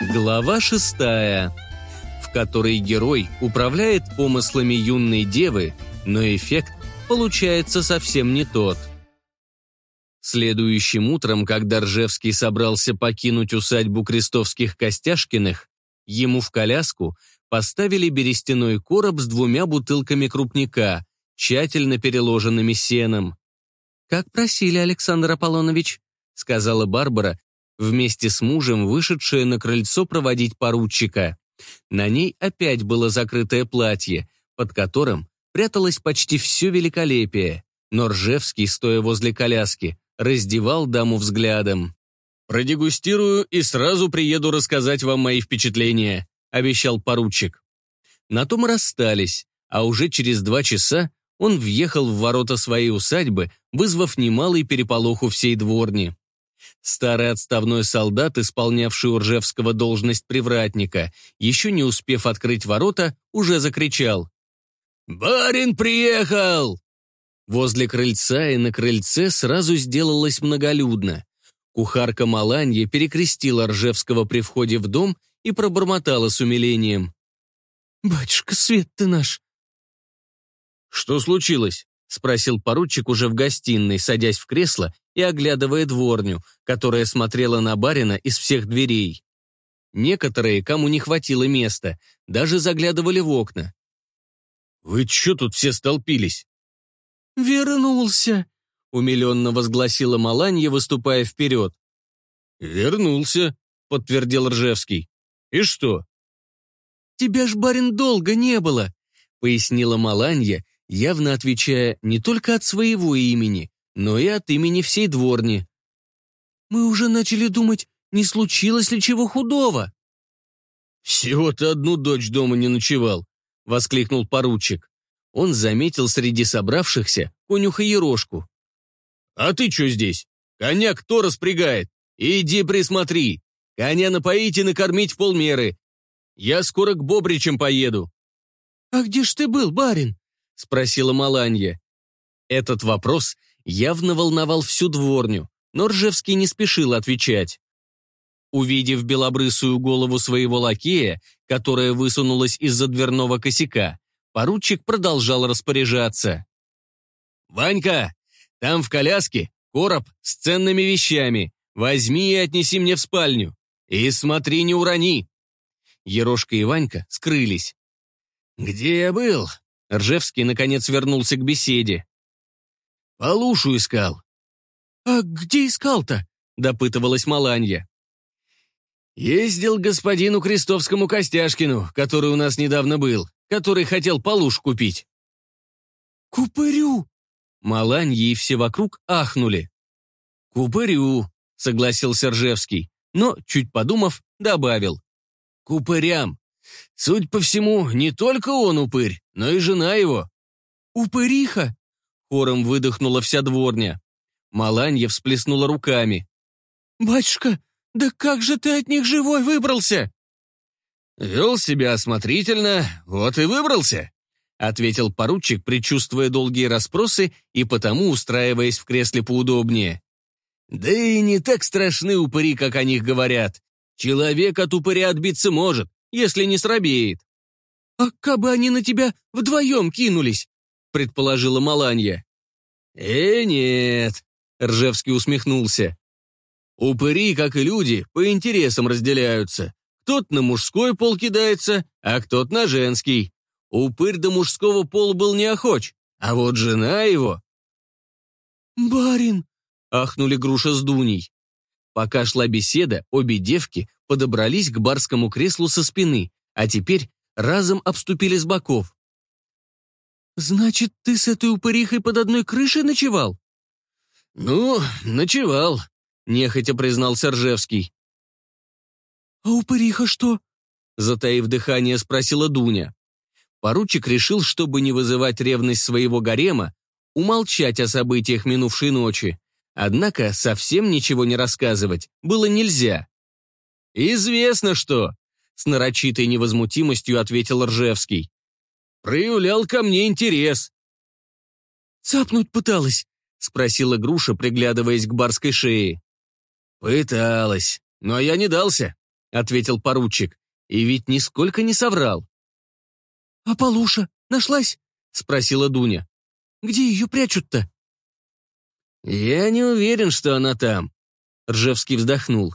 Глава шестая, в которой герой управляет помыслами юной девы, но эффект получается совсем не тот. Следующим утром, когда Ржевский собрался покинуть усадьбу Крестовских-Костяшкиных, ему в коляску поставили берестяной короб с двумя бутылками крупника, тщательно переложенными сеном. «Как просили, Александр Аполлонович», — сказала Барбара, вместе с мужем вышедшая на крыльцо проводить поручика. На ней опять было закрытое платье, под которым пряталось почти все великолепие, но Ржевский, стоя возле коляски, раздевал даму взглядом. «Продегустирую и сразу приеду рассказать вам мои впечатления», — обещал поручик. На том расстались, а уже через два часа он въехал в ворота своей усадьбы, вызвав немалый переполох у всей дворни. Старый отставной солдат, исполнявший у Ржевского должность привратника, еще не успев открыть ворота, уже закричал. «Барин приехал!» Возле крыльца и на крыльце сразу сделалось многолюдно. Кухарка Маланья перекрестила Ржевского при входе в дом и пробормотала с умилением. «Батюшка, свет ты наш!» «Что случилось?» — спросил поручик уже в гостиной, садясь в кресло и оглядывая дворню, которая смотрела на барина из всех дверей. Некоторые, кому не хватило места, даже заглядывали в окна. «Вы чё тут все столпились?» «Вернулся!» — умиленно возгласила Маланья, выступая вперед. «Вернулся», — подтвердил Ржевский. «И что?» «Тебя ж, барин, долго не было», — пояснила Маланья, явно отвечая не только от своего имени, но и от имени всей дворни. «Мы уже начали думать, не случилось ли чего худого?» «Всего-то одну дочь дома не ночевал», — воскликнул поручик. Он заметил среди собравшихся конюха Ерошку. «А ты что здесь? Коня кто распрягает? Иди присмотри. Коня напоить и накормить в полмеры. Я скоро к Бобричам поеду». «А где ж ты был, барин?» — спросила Маланья. Этот вопрос явно волновал всю дворню, но Ржевский не спешил отвечать. Увидев белобрысую голову своего лакея, которая высунулась из-за дверного косяка, поручик продолжал распоряжаться. «Ванька, там в коляске короб с ценными вещами. Возьми и отнеси мне в спальню. И смотри, не урони». Ерошка и Ванька скрылись. «Где я был?» Ржевский, наконец, вернулся к беседе. Полушу искал. А где искал-то? Допытывалась Маланья. Ездил господину Крестовскому Костяшкину, который у нас недавно был, который хотел полуш купить. Купырю! Маланья и все вокруг ахнули. Купырю, согласился Ржевский, но, чуть подумав, добавил. Купырям. Суть по всему, не только он упырь, но и жена его. Упыриха? Хором выдохнула вся дворня. Маланья всплеснула руками. «Батюшка, да как же ты от них живой выбрался?» «Вел себя осмотрительно, вот и выбрался», ответил поручик, предчувствуя долгие расспросы и потому устраиваясь в кресле поудобнее. «Да и не так страшны упыри, как о них говорят. Человек от упыря отбиться может, если не срабеет». «А как бы они на тебя вдвоем кинулись?» Предположила Маланья. «Э, нет», — Ржевский усмехнулся. «Упыри, как и люди, по интересам разделяются. Кто-то на мужской пол кидается, а кто-то на женский. Упырь до мужского пола был неохоч, а вот жена его...» «Барин!» — ахнули Груша с Дуней. Пока шла беседа, обе девки подобрались к барскому креслу со спины, а теперь разом обступили с боков. «Значит, ты с этой упырихой под одной крышей ночевал?» «Ну, ночевал», — нехотя признался Ржевский. «А упыриха что?» — затаив дыхание, спросила Дуня. Поручик решил, чтобы не вызывать ревность своего гарема, умолчать о событиях минувшей ночи. Однако совсем ничего не рассказывать было нельзя. «Известно что», — с нарочитой невозмутимостью ответил Ржевский. Проявлял ко мне интерес. «Цапнуть пыталась?» — спросила Груша, приглядываясь к барской шее. «Пыталась, но я не дался. — ответил поручик. И ведь нисколько не соврал. «А Полуша нашлась?» — спросила Дуня. «Где ее прячут-то?» «Я не уверен, что она там», — Ржевский вздохнул.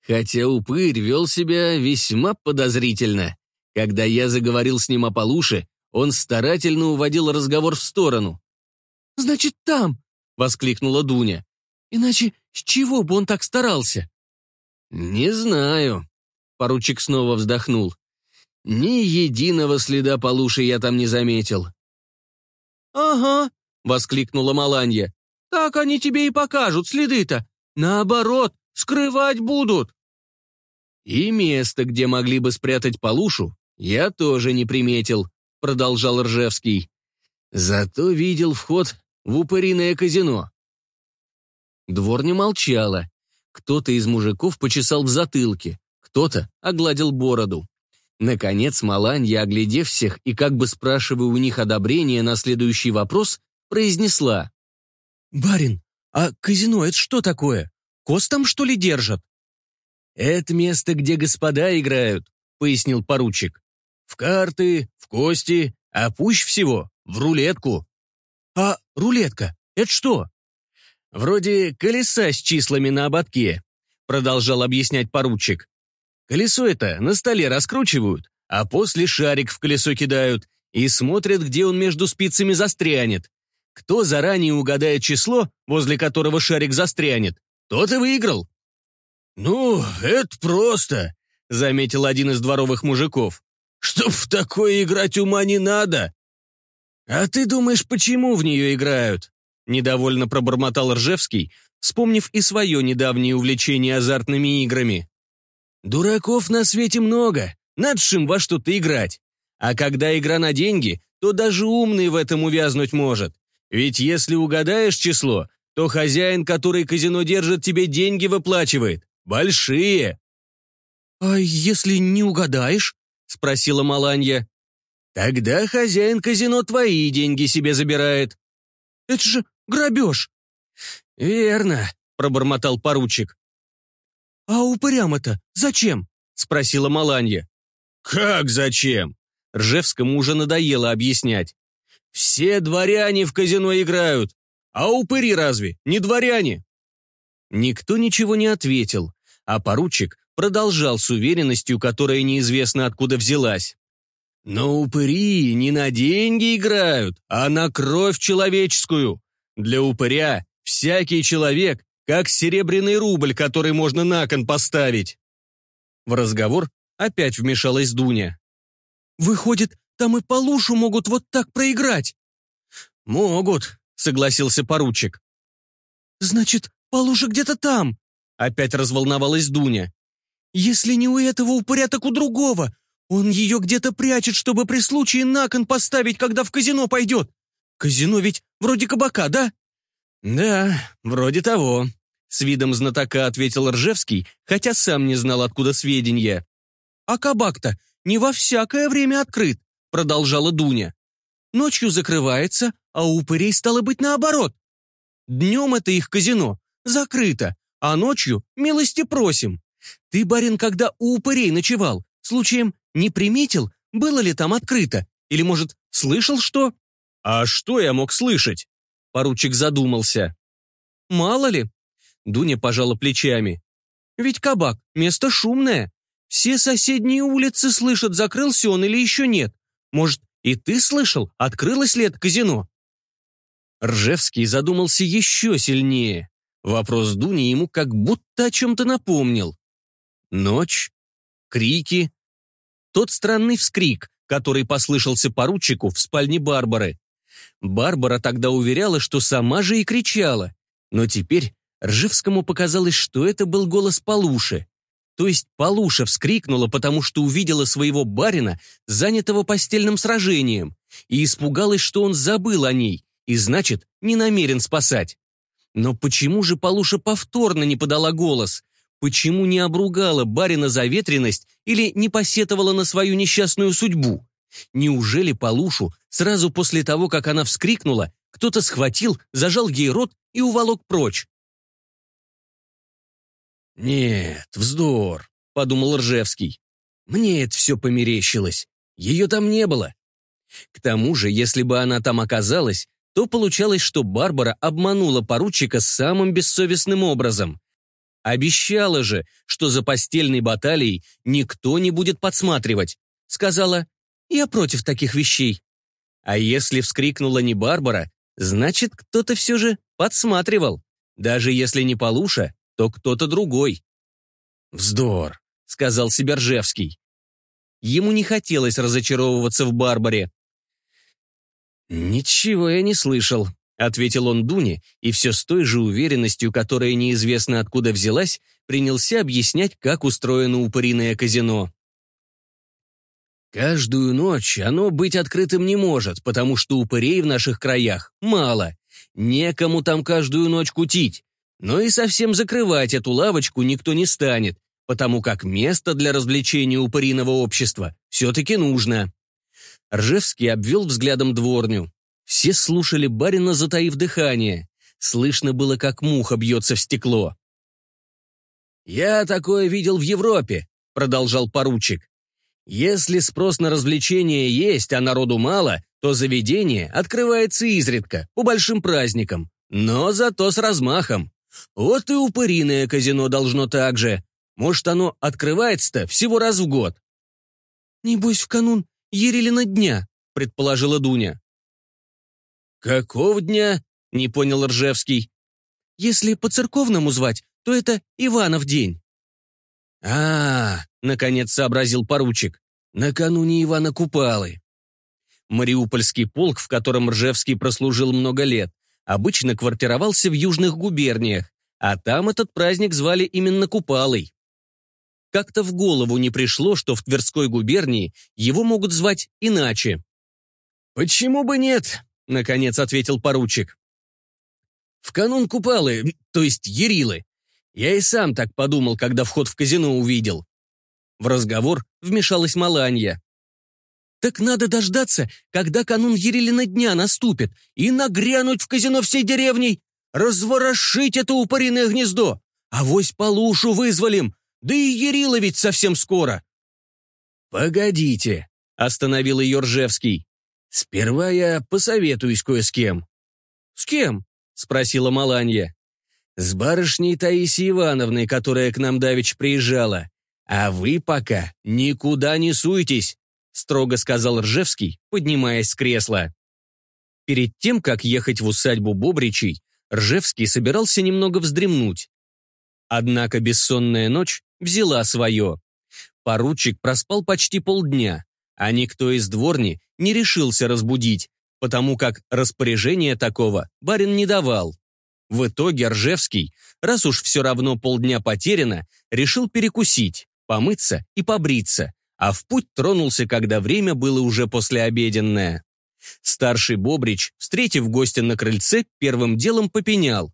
Хотя упырь вел себя весьма подозрительно. Когда я заговорил с ним о Полуше, он старательно уводил разговор в сторону. «Значит, там!» — воскликнула Дуня. «Иначе с чего бы он так старался?» «Не знаю», — поручик снова вздохнул. «Ни единого следа Полуши я там не заметил». «Ага», — воскликнула Маланья. «Так они тебе и покажут следы-то. Наоборот, скрывать будут». «И место, где могли бы спрятать Полушу, я тоже не приметил», — продолжал Ржевский. «Зато видел вход в упыриное казино». Дворня молчала. Кто-то из мужиков почесал в затылке, кто-то огладил бороду. Наконец Маланья, оглядев всех и как бы спрашивая у них одобрения на следующий вопрос, произнесла. «Барин, а казино — это что такое? Кост там, что ли, держат?» «Это место, где господа играют», — пояснил поручик. «В карты, в кости, а пусть всего в рулетку». «А рулетка — это что?» «Вроде колеса с числами на ободке», — продолжал объяснять поручик. «Колесо это на столе раскручивают, а после шарик в колесо кидают и смотрят, где он между спицами застрянет. Кто заранее угадает число, возле которого шарик застрянет, тот и выиграл». «Ну, это просто», — заметил один из дворовых мужиков. «Чтоб в такое играть ума не надо». «А ты думаешь, почему в нее играют?» Недовольно пробормотал Ржевский, вспомнив и свое недавнее увлечение азартными играми. «Дураков на свете много, надо шим во что-то играть. А когда игра на деньги, то даже умный в этом увязнуть может. Ведь если угадаешь число, то хозяин, который казино держит, тебе деньги выплачивает. Большие!» «А если не угадаешь?» — спросила Маланья. «Тогда хозяин казино твои деньги себе забирает». «Это же Грабеж!» «Верно», — пробормотал поручик. «А упырям-то зачем?» — спросила Маланья. «Как зачем?» Ржевскому уже надоело объяснять. «Все дворяне в казино играют, а упыри разве не дворяне?» Никто ничего не ответил, а поручик продолжал с уверенностью, которая неизвестно откуда взялась. «Но упыри не на деньги играют, а на кровь человеческую. Для упыря всякий человек как серебряный рубль, который можно на кон поставить. В разговор опять вмешалась Дуня. «Выходит, там и Полушу могут вот так проиграть?» «Могут», — согласился поручик. «Значит, Полуша где-то там», — опять разволновалась Дуня. «Если не у этого упыря, так у другого. Он ее где-то прячет, чтобы при случае на кон поставить, когда в казино пойдет. Казино ведь вроде кабака, да?» «Да, вроде того», — с видом знатока ответил Ржевский, хотя сам не знал, откуда сведения. «А кабак-то не во всякое время открыт», — продолжала Дуня. «Ночью закрывается, а у упырей стало быть наоборот. Днем это их казино, закрыто, а ночью милости просим. Ты, барин, когда у упырей ночевал, случаем не приметил, было ли там открыто? Или, может, слышал что?» «А что я мог слышать?» Поручик задумался. «Мало ли?» Дуня пожала плечами. «Ведь кабак — место шумное. Все соседние улицы слышат, закрылся он или еще нет. Может, и ты слышал, открылось ли это казино?» Ржевский задумался еще сильнее. Вопрос Дуни ему как будто о чем-то напомнил. Ночь, крики, тот странный вскрик, который послышался поручику в спальне Барбары. Барбара тогда уверяла, что сама же и кричала. Но теперь Ржевскому показалось, что это был голос Полуши. То есть Полуша вскрикнула, потому что увидела своего барина, занятого постельным сражением, и испугалась, что он забыл о ней, и, значит, не намерен спасать. Но почему же Полуша повторно не подала голос? Почему не обругала барина за ветренность или не посетовала на свою несчастную судьбу? Неужели Полушу сразу после того, как она вскрикнула, кто-то схватил, зажал ей рот и уволок прочь? «Нет, вздор», — подумал Ржевский. «Мне это все померещилось. Ее там не было». К тому же, если бы она там оказалась, то получалось, что Барбара обманула поручика самым бессовестным образом. Обещала же, что за постельной баталией никто не будет подсматривать. Сказала, я против таких вещей. А если вскрикнула не Барбара, значит, кто-то все же подсматривал. Даже если не Полуша, то кто-то другой. «Вздор», — сказал Сибержевский. Ему не хотелось разочаровываться в Барбаре. «Ничего я не слышал», — ответил он Дуне, и все с той же уверенностью, которая неизвестно откуда взялась, принялся объяснять, как устроено упыриное казино. Каждую ночь оно быть открытым не может, потому что упырей в наших краях мало. Некому там каждую ночь кутить. Но и совсем закрывать эту лавочку никто не станет, потому как место для развлечения упыриного общества все-таки нужно. Ржевский обвел взглядом дворню. Все слушали барина, затаив дыхание. Слышно было, как муха бьется в стекло. «Я такое видел в Европе», — продолжал поручик. Если спрос на развлечения есть, а народу мало, то заведение открывается изредка, по большим праздникам, но зато с размахом. Вот и упыриное казино должно так же. Может, оно открывается-то всего раз в год. «Небось, в канун Ерилина дня», — предположила Дуня. «Какого дня?» — не понял Ржевский. «Если по-церковному звать, то это Иванов день». «А, -а, -а наконец сообразил поручик, накануне Ивана Купалы». Мариупольский полк, в котором Ржевский прослужил много лет, обычно квартировался в южных губерниях, а там этот праздник звали именно Купалой. Как-то в голову не пришло, что в Тверской губернии его могут звать иначе. «Почему бы нет?» — наконец ответил поручик. «В канун Купалы, то есть Ерилы, я и сам так подумал, когда вход в казино увидел. В разговор вмешалась Маланья. «Так надо дождаться, когда канун Ерилина дня наступит, и нагрянуть в казино всей деревней, разворошить это упориное гнездо, а вось Полушу вызволим, да и Ерила ведь совсем скоро». «Погодите», — остановил ее Ржевский. «Сперва я посоветуюсь кое с кем». «С кем?» — спросила Маланья. С барышней Таисией Ивановной, которая к нам давеча приезжала. А вы пока никуда не суетесь, строго сказал Ржевский, поднимаясь с кресла. Перед тем, как ехать в усадьбу Бобричей, Ржевский собирался немного вздремнуть. Однако бессонная ночь взяла свое. Поручик проспал почти полдня, а никто из дворни не решился разбудить, потому как распоряжения такого барин не давал. В итоге Ржевский, раз уж все равно полдня потеряно, решил перекусить, помыться и побриться, а в путь тронулся, когда время было уже послеобеденное. Старший Бобрич, встретив гостя на крыльце, первым делом попенял.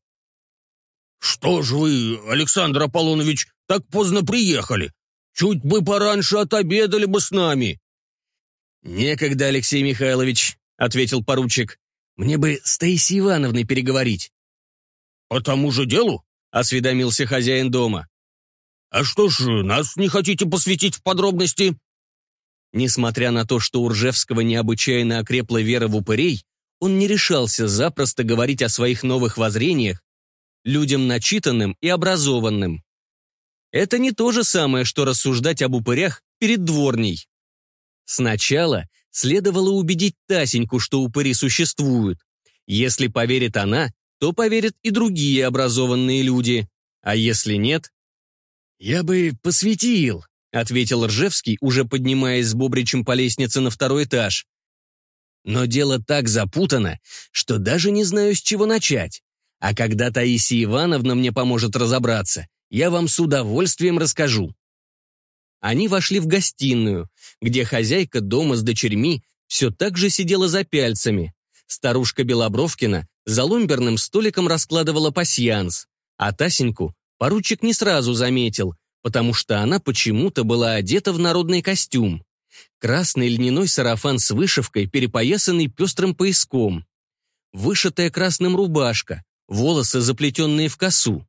«Что ж вы, Александр Аполлонович, так поздно приехали? Чуть бы пораньше отобедали бы с нами». «Некогда, Алексей Михайлович», — ответил поручик. «Мне бы с Таисией Ивановной переговорить». «По тому же делу?» — осведомился хозяин дома. «А что ж, нас не хотите посвятить в подробности?» Несмотря на то, что у Ржевского необычайно окрепла вера в упырей, он не решался запросто говорить о своих новых воззрениях людям начитанным и образованным. Это не то же самое, что рассуждать об упырях перед дворней. Сначала следовало убедить Тасеньку, что упыри существуют. Если поверит она, то поверят и другие образованные люди. А если нет? «Я бы посвятил», — ответил Ржевский, уже поднимаясь с Бобричем по лестнице на второй этаж. «Но дело так запутано, что даже не знаю, с чего начать. А когда Таисия Ивановна мне поможет разобраться, я вам с удовольствием расскажу». Они вошли в гостиную, где хозяйка дома с дочерьми все так же сидела за пяльцами. Старушка Белобровкина за ломберным столиком раскладывала пасьянс, а Тасеньку поручик не сразу заметил, потому что она почему-то была одета в народный костюм. Красный льняной сарафан с вышивкой, перепоясанный пестрым пояском. Вышитая красным рубашка, волосы, заплетенные в косу.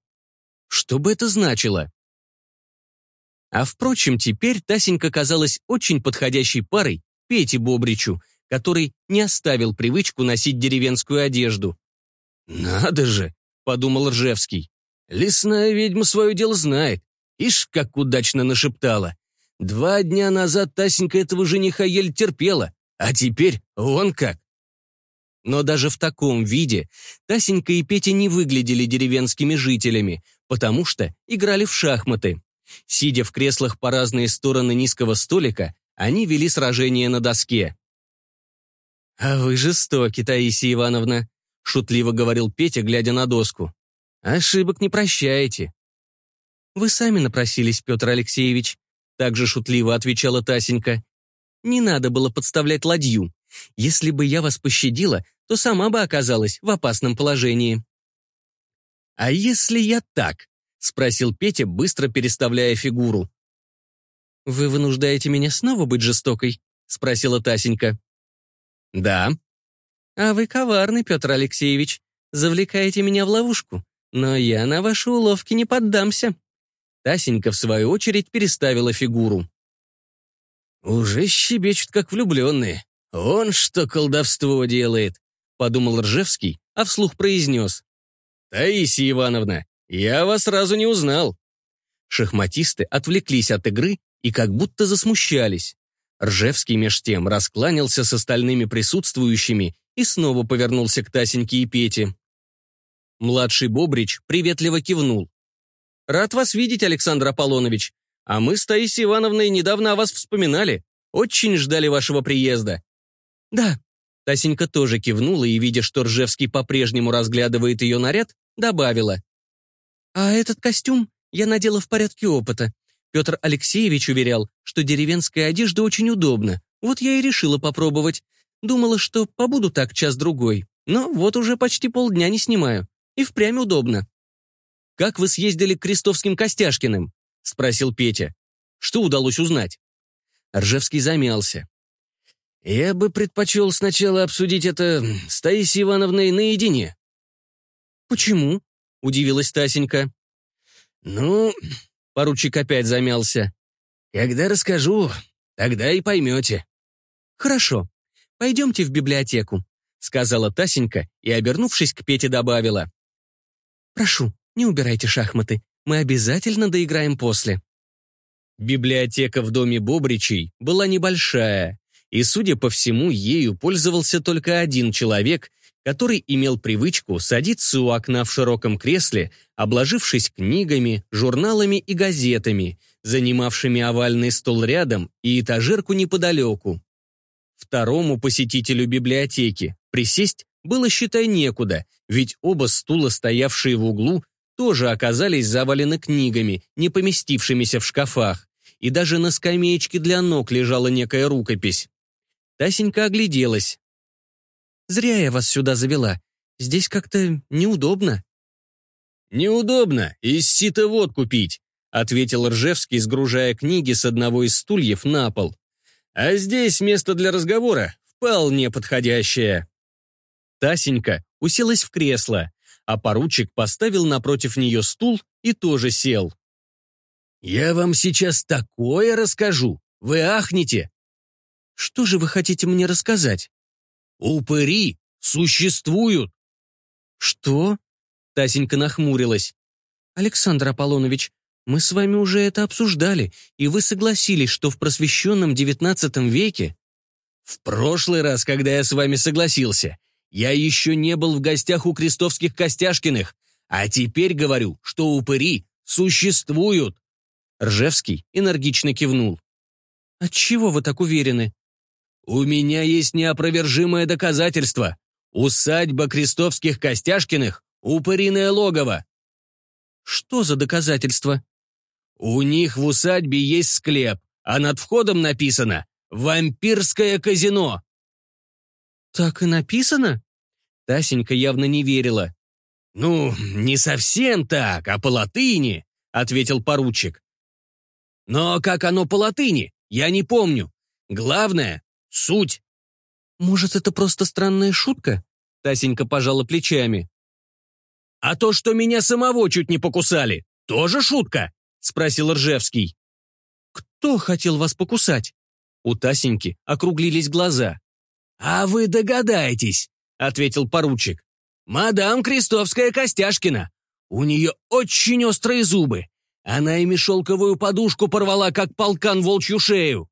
Что бы это значило? А впрочем, теперь Тасенька казалась очень подходящей парой Пете Бобричу, который не оставил привычку носить деревенскую одежду. «Надо же!» — подумал Ржевский. «Лесная ведьма свое дело знает. Ишь, как удачно нашептала. Два дня назад Тасенька этого жениха еле терпела, а теперь он как. Но даже в таком виде Тасенька и Петя не выглядели деревенскими жителями, потому что играли в шахматы. Сидя в креслах по разные стороны низкого столика, они вели сражение на доске. «А вы жестоки, Таисия Ивановна», — шутливо говорил Петя, глядя на доску. «Ошибок не прощаете». «Вы сами напросились, Петр Алексеевич», — также шутливо отвечала Тасенька. «Не надо было подставлять ладью. Если бы я вас пощадила, то сама бы оказалась в опасном положении». «А если я так?» — спросил Петя, быстро переставляя фигуру. «Вы вынуждаете меня снова быть жестокой?» — спросила Тасенька. «Да». «А вы коварный, Петр Алексеевич. Завлекаете меня в ловушку. Но я на ваши уловки не поддамся». Тасенька, в свою очередь, переставила фигуру. «Уже щебечут, как влюбленные. Он что колдовство делает», — подумал Ржевский, а вслух произнес. «Таисия Ивановна, я вас сразу не узнал». Шахматисты отвлеклись от игры и как будто засмущались. Ржевский меж тем раскланялся с остальными присутствующими и снова повернулся к Тасеньке и Пете. Младший Бобрич приветливо кивнул. «Рад вас видеть, Александр Аполлонович. А мы с Таисией Ивановной недавно о вас вспоминали. Очень ждали вашего приезда». «Да». Тасенька тоже кивнула и, видя, что Ржевский по-прежнему разглядывает ее наряд, добавила. «А этот костюм я надела в порядке опыта. Петр Алексеевич уверял, что деревенская одежда очень удобна. Вот я и решила попробовать. Думала, что побуду так час-другой. Но вот уже почти полдня не снимаю. И впрямь удобно. «Как вы съездили к Крестовским Костяшкиным?» — спросил Петя. «Что удалось узнать?» Ржевский замялся. «Я бы предпочел сначала обсудить это с Таисией Ивановной наедине». «Почему?» — удивилась Тасенька. «Ну, Поручик опять замялся. «Когда расскажу, тогда и поймете». «Хорошо, пойдемте в библиотеку», — сказала Тасенька и, обернувшись к Пете, добавила. «Прошу, не убирайте шахматы, мы обязательно доиграем после». Библиотека в доме Бобричей была небольшая, и, судя по всему, ею пользовался только один человек, который имел привычку садиться у окна в широком кресле, обложившись книгами, журналами и газетами, занимавшими овальный стол рядом и этажерку неподалеку. Второму посетителю библиотеки присесть было, считай, некуда, ведь оба стула, стоявшие в углу, тоже оказались завалены книгами, не поместившимися в шкафах, и даже на скамеечке для ног лежала некая рукопись. Тасенька огляделась. Зря я вас сюда завела. Здесь как-то неудобно». «Неудобно из сита водку пить», — ответил Ржевский, сгружая книги с одного из стульев на пол. «А здесь место для разговора вполне подходящее». Тасенька уселась в кресло, а поручик поставил напротив нее стул и тоже сел. «Я вам сейчас такое расскажу, вы ахнете!» «Что же вы хотите мне рассказать?» Упыри существуют. Что? Тасенька нахмурилась. Александр Аполлонович, мы с вами уже это обсуждали, и вы согласились, что в просвещенном девятнадцатом веке... В прошлый раз, когда я с вами согласился, я еще не был в гостях у крестовских Костяшкиных, а теперь говорю, что упыри существуют. Ржевский энергично кивнул. «Отчего вы так уверены?» «У меня есть неопровержимое доказательство. Усадьба Крестовских Костяшкиных — упыриное логово». «Что за доказательство?» «У них в усадьбе есть склеп, а над входом написано «Вампирское казино». «Так и написано?» Тасенька явно не верила. «Ну, не совсем так, а по латыни», — ответил поручик. «Но как оно по латыни, я не помню. Главное, Суть. Может, это просто странная шутка? Тасенька пожала плечами. А то, что меня самого чуть не покусали, тоже шутка? Спросил Ржевский. кто хотел вас покусать?» У Тасеньки округлились глаза. «А вы догадаетесь», — ответил поручик. «Мадам Крестовская Костяшкина. У нее очень острые зубы. Она ими шелковую подушку порвала, как полкан волчью шею».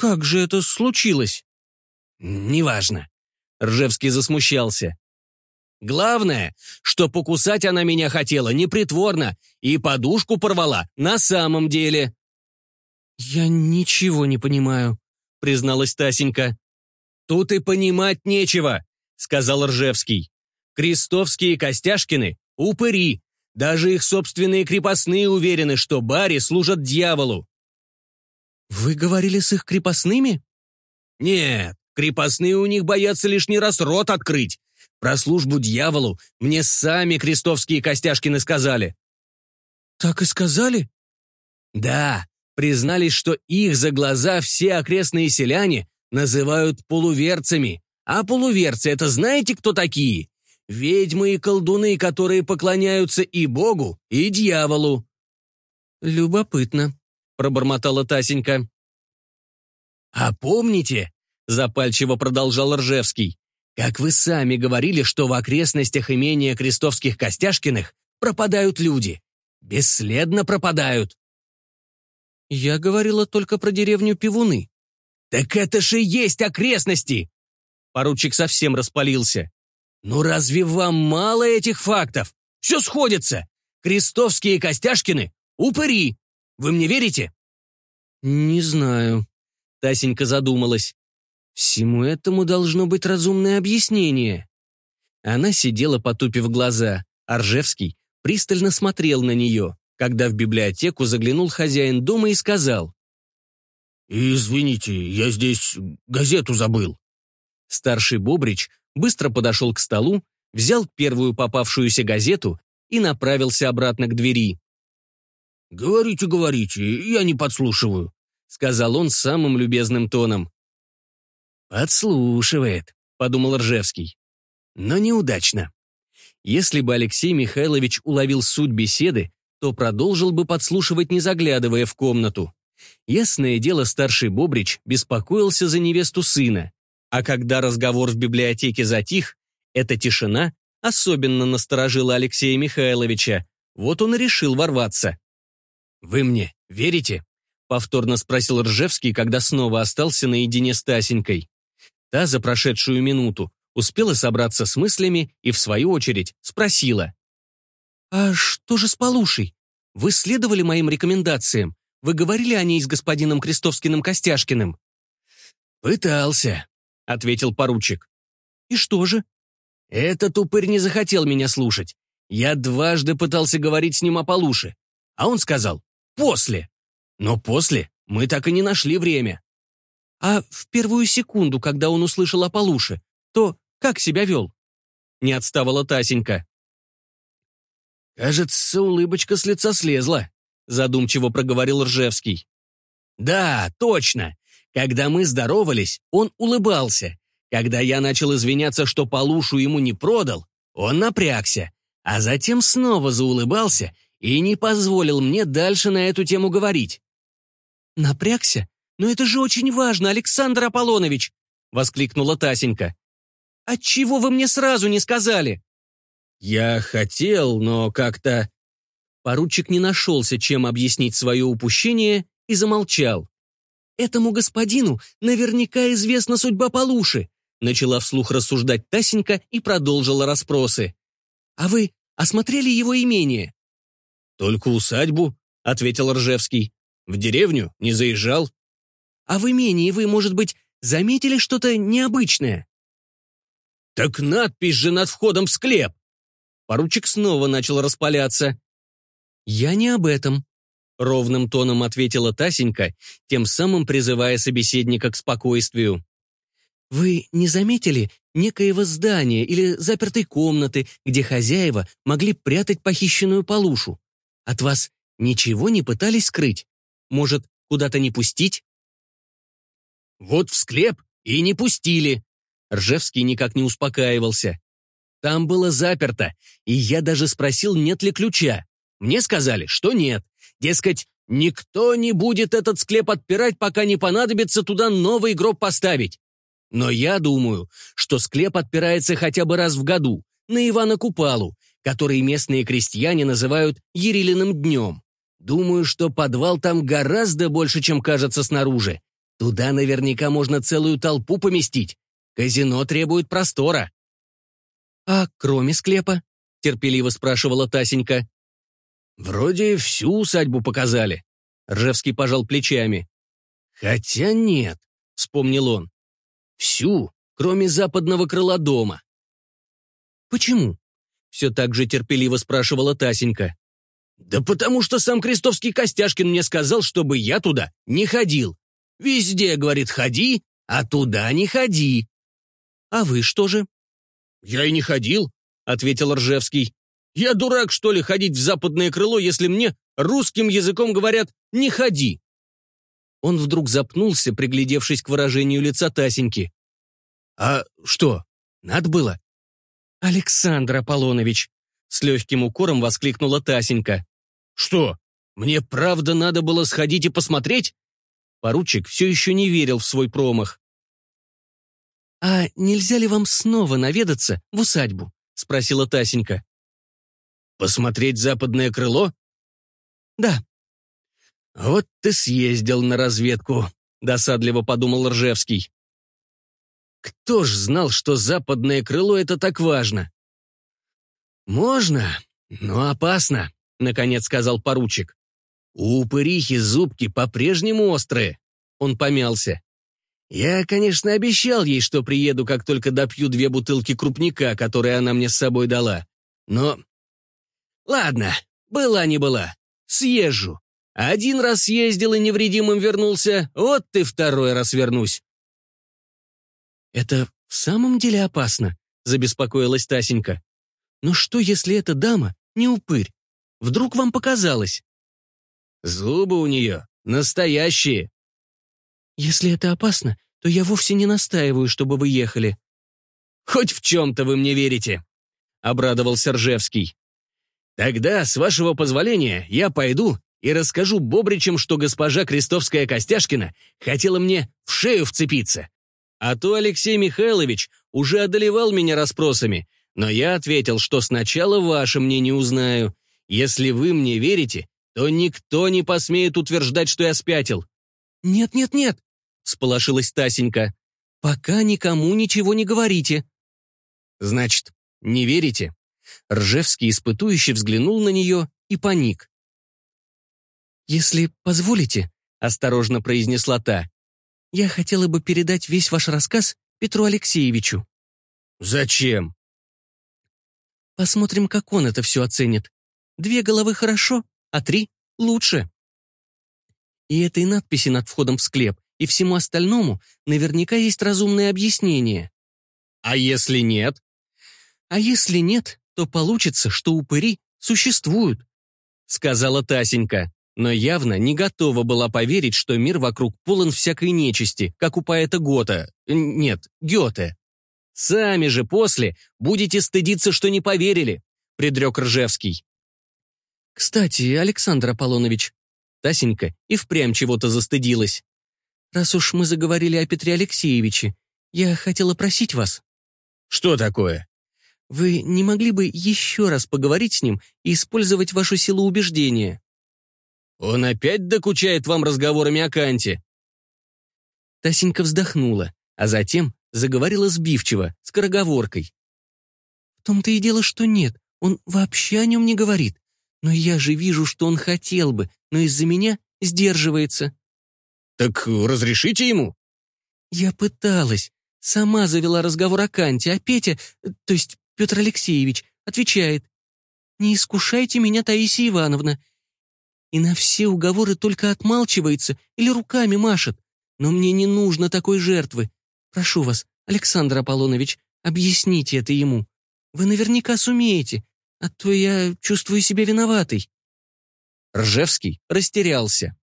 «Как же это случилось?» «Неважно». Ржевский засмущался. «Главное, что покусать она меня хотела непритворно и подушку порвала на самом деле». «Я ничего не понимаю», — призналась Тасенька. «Тут и понимать нечего», — сказал Ржевский. «Крестовские Костяшкины — упыри. Даже их собственные крепостные уверены, что Барри служат дьяволу». «Вы говорили с их крепостными?» «Нет, крепостные у них боятся лишний раз рот открыть. Про службу дьяволу мне сами крестовские Костяшкины сказали». «Так и сказали?» «Да, признались, что их за глаза все окрестные селяне называют полуверцами. А полуверцы — это знаете, кто такие? Ведьмы и колдуны, которые поклоняются и Богу, и дьяволу». «Любопытно», — пробормотала Тасенька. «А помните, — запальчиво продолжал Ржевский, — как вы сами говорили, что в окрестностях имения Крестовских Костяшкиных пропадают люди? Бесследно пропадают. «Я говорила только про деревню Пивуны». «Так это же и есть окрестности!» Поручик совсем распалился. «Ну разве вам мало этих фактов? Все сходится! Крестовские Костяшкины — упыри! Вы мне верите?» «Не знаю», — Тасенька задумалась. «Всему этому должно быть разумное объяснение». Она сидела, потупив глаза, а Ржевский пристально смотрел на нее когда в библиотеку заглянул хозяин дома и сказал. «Извините, я здесь газету забыл». Старший Бобрич быстро подошел к столу, взял первую попавшуюся газету и направился обратно к двери. «Говорите, говорите, я не подслушиваю», — сказал он самым любезным тоном. «Подслушивает», — подумал Ржевский. «Но неудачно». Если бы Алексей Михайлович уловил суть беседы, то продолжил бы подслушивать, не заглядывая в комнату. Ясное дело, старший Бобрич беспокоился за невесту сына. А когда разговор в библиотеке затих, эта тишина особенно насторожила Алексея Михайловича. Вот он и решил ворваться. «Вы мне верите?» — повторно спросил Ржевский, когда снова остался наедине с Тасенькой. Та за прошедшую минуту успела собраться с мыслями и, в свою очередь, спросила. «А что же с Полушей? Вы следовали моим рекомендациям? Вы говорили о ней с господином Крестовскиным-Костяшкиным?» «Пытался», — ответил поручик. «И что же?» «Этот упырь не захотел меня слушать. Я дважды пытался говорить с ним о Полуше, а он сказал «после». Но после мы так и не нашли время. А в первую секунду, когда он услышал о Полуше, то как себя вел? Не отставала Тасенька. «Кажется, улыбочка с лица слезла», — задумчиво проговорил Ржевский. «Да, точно. Когда мы здоровались, он улыбался. Когда я начал извиняться, что Полушу ему не продал, он напрягся, а затем снова заулыбался и не позволил мне дальше на эту тему говорить». «Напрягся? Но это же очень важно, Александр Аполлонович!» — воскликнула Тасенька. «Отчего вы мне сразу не сказали?» «Я хотел, но как-то...» Поручик не нашелся, чем объяснить свое упущение, и замолчал. «Этому господину наверняка известна судьба Полуши», начала вслух рассуждать Тасенька и продолжила расспросы. «А вы осмотрели его имение?» «Только усадьбу», — ответил Ржевский. «В деревню не заезжал». «А в имении вы, может быть, заметили что-то необычное?» «Так надпись же над входом в склеп!» Поручик снова начал распаляться. «Я не об этом», — ровным тоном ответила Тасенька, тем самым призывая собеседника к спокойствию. «Вы не заметили некоего здания или запертой комнаты, где хозяева могли прятать похищенную полушу? От вас ничего не пытались скрыть? Может, куда-то не пустить?» «Вот в склеп и не пустили», Ржевский никак не успокаивался. Там было заперто, и я даже спросил, нет ли ключа. Мне сказали, что нет. Дескать, Никто не будет этот склеп отпирать, пока не понадобится туда новый гроб поставить. Но я думаю, что склеп отпирается хотя бы раз в году, на Ивана Купалу, который местные крестьяне называют Ерилиным днем. Думаю, что подвал там гораздо больше, чем кажется снаружи. Туда наверняка можно целую толпу поместить. Казино требует простора. «А кроме склепа?» — терпеливо спрашивала Тасенька. «Вроде всю усадьбу показали». Ржевский пожал плечами. «Хотя нет», — вспомнил он. «Всю, кроме западного крыла дома». «Почему?» — все так же терпеливо спрашивала Тасенька. «Да потому что сам Крестовский Костяшкин мне сказал, чтобы я туда не ходил. Везде, говорит, ходи, а туда не ходи». «А вы что же?» «Я и не ходил», — ответил Ржевский. «Я дурак, что ли, ходить в западное крыло, если мне русским языком говорят «не ходи». Он вдруг запнулся, приглядевшись к выражению лица Тасеньки. «А что, надо было?» «Александр Аполлонович!» — с легким укором воскликнула Тасенька. «Что, мне правда надо было сходить и посмотреть?» Поручик все еще не верил в свой промах. «А нельзя ли вам снова наведаться в усадьбу?» — спросила Тасенька. «Посмотреть западное крыло?» «Да». «Вот ты съездил на разведку», — досадливо подумал Ржевский. «Кто ж знал, что западное крыло — это так важно?» «Можно, но опасно», — наконец сказал поручик. «У упырихи зубки по-прежнему острые». Он помялся. Я, конечно, обещал ей, что приеду, как только допью две бутылки крупника, которые она мне с собой дала. Но... Ладно, была не была. Съезжу. Один раз съездил и невредимым вернулся, вот ты второй раз вернусь. «Это в самом деле опасно», — забеспокоилась Тасенька. «Но что, если эта дама не упырь? Вдруг вам показалось?» «Зубы у нее настоящие», «Если это опасно, то я вовсе не настаиваю, чтобы вы ехали». «Хоть в чем-то вы мне верите», — обрадовался Ржевский. «Тогда, с вашего позволения, я пойду и расскажу Бобричам, что госпожа Крестовская-Костяшкина хотела мне в шею вцепиться. А то Алексей Михайлович уже одолевал меня расспросами, но я ответил, что сначала ваше мнение узнаю. Если вы мне верите, то никто не посмеет утверждать, что я спятил». «Нет-нет-нет», — сполошилась Тасенька. «Пока никому ничего не говорите». «Значит, не верите?» Ржевский испытующе взглянул на нее и паник. «Если позволите», — осторожно произнесла та, «я хотела бы передать весь ваш рассказ Петру Алексеевичу». «Зачем?» «Посмотрим, как он это все оценит. Две головы хорошо, а три — лучше». И этой надписи над входом в склеп и всему остальному наверняка есть разумное объяснение. А если нет? А если нет, то получится, что упыри существуют, сказала Тасенька, но явно не готова была поверить, что мир вокруг полон всякой нечисти, как у поэта Гота, нет, Гёте. Сами же после будете стыдиться, что не поверили, предрек Ржевский. Кстати, Александр Аполлонович, Тасенька и впрямь чего-то застыдилась. «Раз уж мы заговорили о Петре Алексеевиче, я хотела просить вас». «Что такое?» «Вы не могли бы еще раз поговорить с ним и использовать вашу силу убеждения?» «Он опять докучает вам разговорами о Канте?» Тасенька вздохнула, а затем заговорила сбивчиво, скороговоркой. «В том-то и дело, что нет, он вообще о нем не говорит. Но я же вижу, что он хотел бы, но из-за меня сдерживается. «Так разрешите ему?» «Я пыталась. Сама завела разговор о Канте, а Петя, то есть Петр Алексеевич, отвечает. «Не искушайте меня, Таисия Ивановна». И на все уговоры только отмалчивается или руками машет. Но мне не нужно такой жертвы. Прошу вас, Александр Аполлонович, объясните это ему. Вы наверняка сумеете, а то я чувствую себя виноватой». Ржевский растерялся.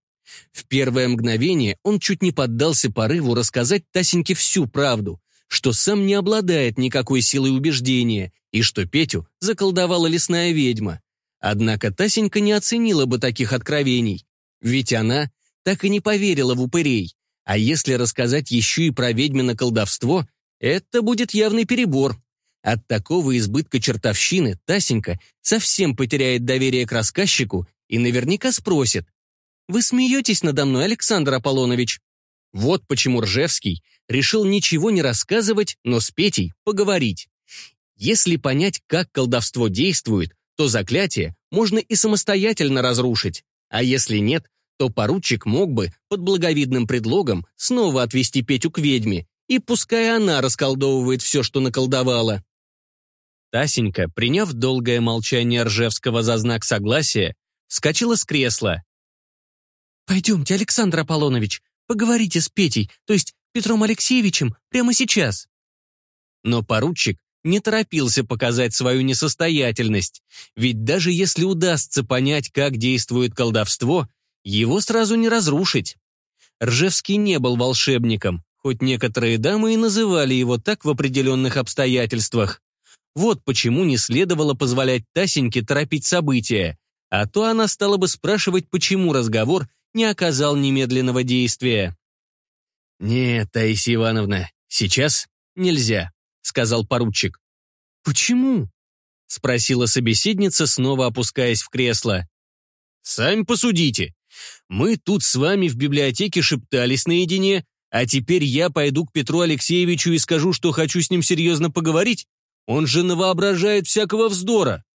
В первое мгновение он чуть не поддался порыву рассказать Тасеньке всю правду, что сам не обладает никакой силой убеждения и что Петю заколдовала лесная ведьма. Однако Тасенька не оценила бы таких откровений. Ведь она так и не поверила в упырей. А если рассказать еще и про ведьмино колдовство, это будет явный перебор. От такого избытка чертовщины Тасенька совсем потеряет доверие к рассказчику и наверняка спросит. «Вы смеетесь надо мной, Александр Аполлонович?» Вот почему Ржевский решил ничего не рассказывать, но с Петей поговорить. Если понять, как колдовство действует, то заклятие можно и самостоятельно разрушить. А если нет, то поручик мог бы под благовидным предлогом снова отвести Петю к ведьме, и пускай она расколдовывает все, что наколдовала. Тасенька, приняв долгое молчание Ржевского за знак согласия, вскочила с кресла. «Пойдемте, Александр Аполлонович, поговорите с Петей, то есть Петром Алексеевичем, прямо сейчас». Но поручик не торопился показать свою несостоятельность, ведь даже если удастся понять, как действует колдовство, его сразу не разрушить. Ржевский не был волшебником, хоть некоторые дамы и называли его так в определенных обстоятельствах. Вот почему не следовало позволять Тасеньке торопить события, а то она стала бы спрашивать, почему разговор не оказал немедленного действия. «Нет, Таисия Ивановна, сейчас нельзя», — сказал поручик. «Почему?» — спросила собеседница, снова опускаясь в кресло. «Сами посудите. Мы тут с вами в библиотеке шептались наедине, а теперь я пойду к Петру Алексеевичу и скажу, что хочу с ним серьезно поговорить? Он же навоображает всякого вздора».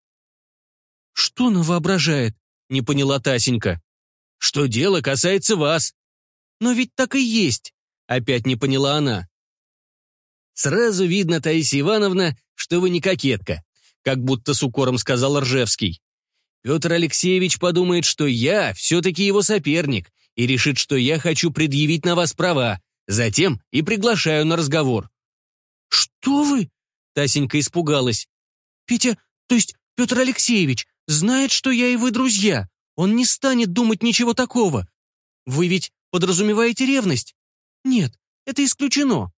«Что навоображает?» — не поняла Тасенька. «Что дело касается вас». «Но ведь так и есть», — опять не поняла она. «Сразу видно, Таисия Ивановна, что вы не кокетка», как будто с укором сказал Ржевский. Петр Алексеевич подумает, что я все-таки его соперник и решит, что я хочу предъявить на вас права, затем и приглашаю на разговор». «Что вы?» — Тасенька испугалась. «Петя, то есть Петр Алексеевич, знает, что я и вы друзья. Он не станет думать ничего такого. Вы ведь подразумеваете ревность? Нет, это исключено».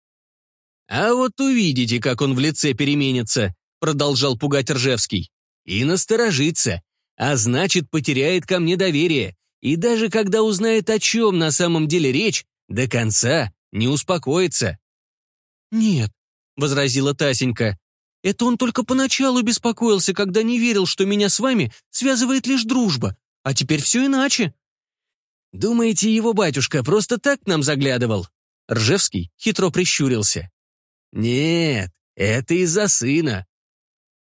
«А вот увидите, как он в лице переменится», — продолжал пугать Ржевский. «И насторожится, а значит, потеряет ко мне доверие, и даже когда узнает, о чем на самом деле речь, до конца не успокоится». «Нет», — возразила Тасенька, — «это он только поначалу беспокоился, когда не верил, что меня с вами связывает лишь дружба, а теперь все иначе». «Думаете, его батюшка просто так к нам заглядывал?» Ржевский хитро прищурился. «Нет, это из-за сына».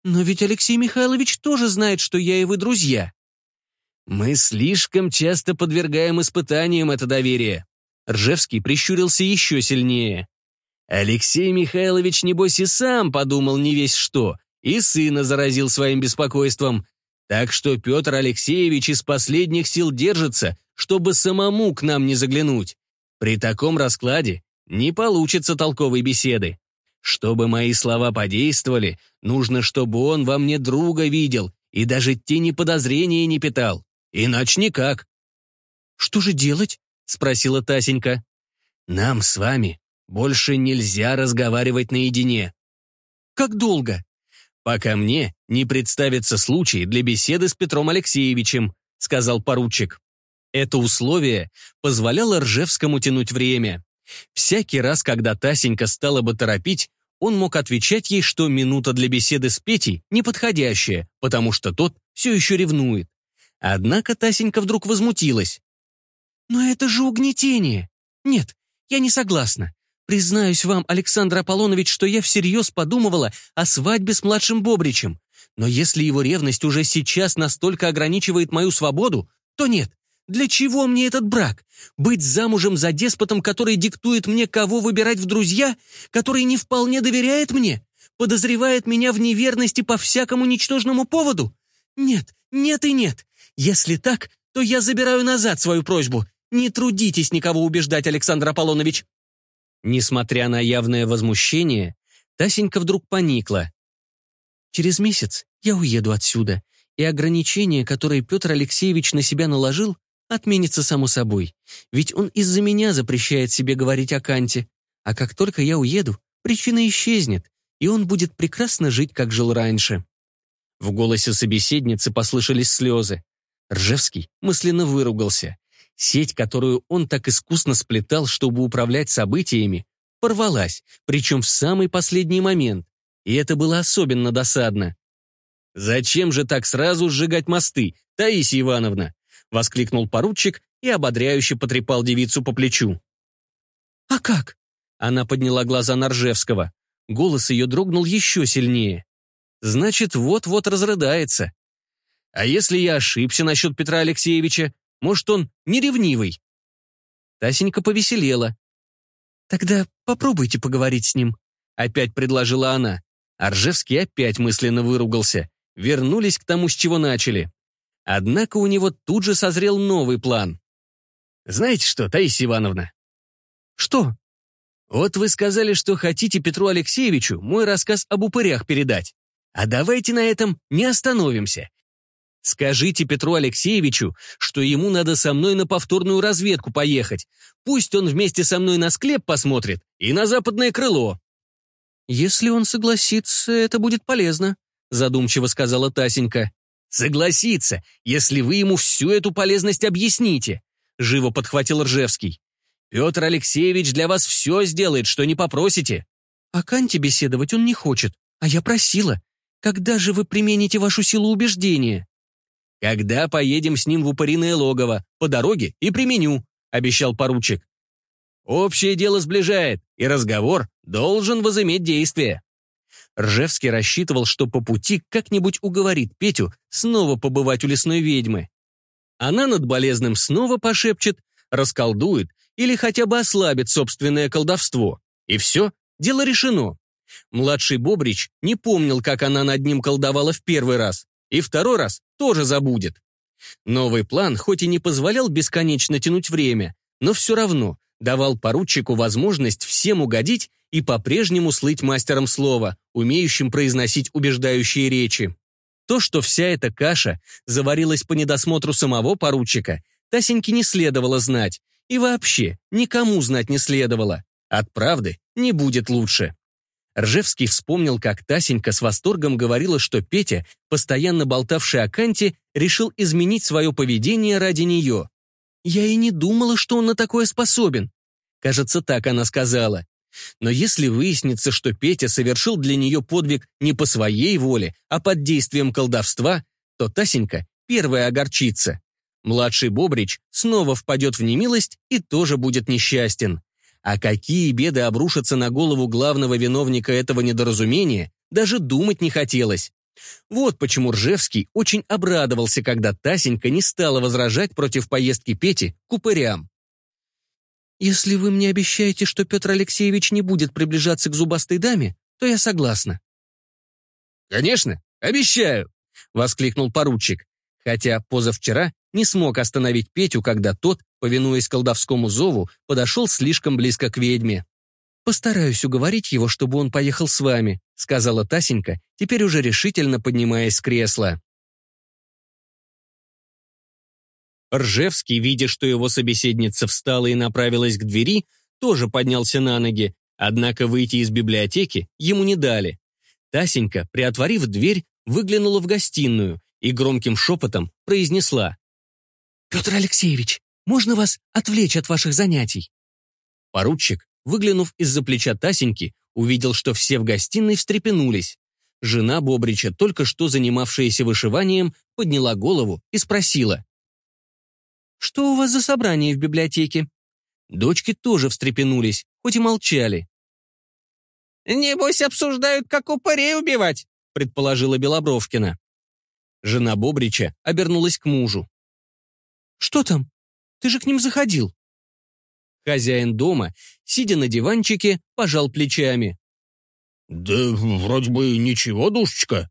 «Но ведь Алексей Михайлович тоже знает, что я и вы друзья». «Мы слишком часто подвергаем испытаниям это доверие». Ржевский прищурился еще сильнее. Алексей Михайлович, небось, и сам подумал не весь что, и сына заразил своим беспокойством. Так что Петр Алексеевич из последних сил держится, чтобы самому к нам не заглянуть. При таком раскладе не получится толковой беседы. Чтобы мои слова подействовали, нужно, чтобы он во мне друга видел и даже тени подозрения не питал. Иначе никак. «Что же делать?» — спросила Тасенька. «Нам с вами больше нельзя разговаривать наедине». «Как долго?» «Пока мне не представится случай для беседы с Петром Алексеевичем», — сказал поручик. Это условие позволяло Ржевскому тянуть время. Всякий раз, когда Тасенька стала бы торопить, он мог отвечать ей, что минута для беседы с Петей неподходящая, потому что тот все еще ревнует. Однако Тасенька вдруг возмутилась. «Но это же угнетение! Нет, я не согласна. Признаюсь вам, Александр Аполлонович, что я всерьез подумывала о свадьбе с младшим Бобричем. Но если его ревность уже сейчас настолько ограничивает мою свободу, то нет. Для чего мне этот брак? Быть замужем за деспотом, который диктует мне, кого выбирать в друзья, который не вполне доверяет мне, подозревает меня в неверности по всякому ничтожному поводу? Нет, нет и нет. Если так, то я забираю назад свою просьбу. Не трудитесь никого убеждать, Александр Аполлонович». Несмотря на явное возмущение, Тасенька вдруг поникла. «Через месяц я уеду отсюда, и ограничение, которое Петр Алексеевич на себя наложил, отменится само собой. Ведь он из-за меня запрещает себе говорить о Канте. А как только я уеду, причина исчезнет, и он будет прекрасно жить, как жил раньше». В голосе собеседницы послышались слезы. Ржевский мысленно выругался. Сеть, которую он так искусно сплетал, чтобы управлять событиями, порвалась, причем в самый последний момент. И это было особенно досадно. «Зачем же так сразу сжигать мосты, Таисия Ивановна?» — воскликнул поручик и ободряюще потрепал девицу по плечу. «А как?» — она подняла глаза на Ржевского. Голос ее дрогнул еще сильнее. «Значит, вот-вот разрыдается. А если я ошибся насчет Петра Алексеевича? Может, он не ревнивый?» Тасенька повеселела. «Тогда попробуйте поговорить с ним», — опять предложила она. Аржевский опять мысленно выругался. Вернулись к тому, с чего начали. Однако у него тут же созрел новый план. «Знаете что, Таисия Ивановна?» «Что?» «Вот вы сказали, что хотите Петру Алексеевичу мой рассказ об упырях передать. А давайте на этом не остановимся. Скажите Петру Алексеевичу, что ему надо со мной на повторную разведку поехать. Пусть он вместе со мной на склеп посмотрит и на западное крыло». «Если он согласится, это будет полезно», — задумчиво сказала Тасенька. «Согласится, если вы ему всю эту полезность объясните», — живо подхватил Ржевский. «Петр Алексеевич для вас все сделает, что не попросите». «А Канте беседовать он не хочет, а я просила. Когда же вы примените вашу силу убеждения?» «Когда поедем с ним в упыриное логово, по дороге и применю», — обещал поручик. «Общее дело сближает, и разговор должен возыметь действие». Ржевский рассчитывал, что по пути как-нибудь уговорит Петю снова побывать у лесной ведьмы. Она над болезным снова пошепчет, расколдует или хотя бы ослабит собственное колдовство. И все, дело решено. Младший Бобрич не помнил, как она над ним колдовала в первый раз, и второй раз тоже забудет. Новый план хоть и не позволял бесконечно тянуть время, но все равно давал поручику возможность всем угодить и по-прежнему слыть мастером слова, умеющим произносить убеждающие речи. То, что вся эта каша заварилась по недосмотру самого поручика, Тасеньке не следовало знать, и вообще никому знать не следовало. От правды не будет лучше. Ржевский вспомнил, как Тасенька с восторгом говорила, что Петя, постоянно болтавший о Канте, решил изменить свое поведение ради нее. «Я и не думала, что он на такое способен». Кажется, так она сказала. Но если выяснится, что Петя совершил для нее подвиг не по своей воле, а под действием колдовства, то Тасенька первая огорчится. Младший Бобрич снова впадет в немилость и тоже будет несчастен. А какие беды обрушатся на голову главного виновника этого недоразумения, даже думать не хотелось. Вот почему Ржевский очень обрадовался, когда Тасенька не стала возражать против поездки Пети к упырям. «Если вы мне обещаете, что Петр Алексеевич не будет приближаться к зубастой даме, то я согласна». «Конечно, обещаю!» — воскликнул поручик, хотя позавчера не смог остановить Петю, когда тот, повинуясь колдовскому зову, подошел слишком близко к ведьме. «Постараюсь уговорить его, чтобы он поехал с вами», сказала Тасенька, теперь уже решительно поднимаясь с кресла. Ржевский, видя, что его собеседница встала и направилась к двери, тоже поднялся на ноги, однако выйти из библиотеки ему не дали. Тасенька, приотворив дверь, выглянула в гостиную и громким шепотом произнесла. «Петр Алексеевич, можно вас отвлечь от ваших занятий?» Поручик, выглянув из-за плеча Тасеньки, увидел, что все в гостиной встрепенулись. Жена Бобрича, только что занимавшаяся вышиванием, подняла голову и спросила. «Что у вас за собрание в библиотеке?» Дочки тоже встрепенулись, хоть и молчали. «Небось, обсуждают, как упырей убивать», предположила Белобровкина. Жена Бобрича обернулась к мужу. «Что там? Ты же к ним заходил». Хозяин дома, сидя на диванчике, пожал плечами. «Да вроде бы ничего, душечка».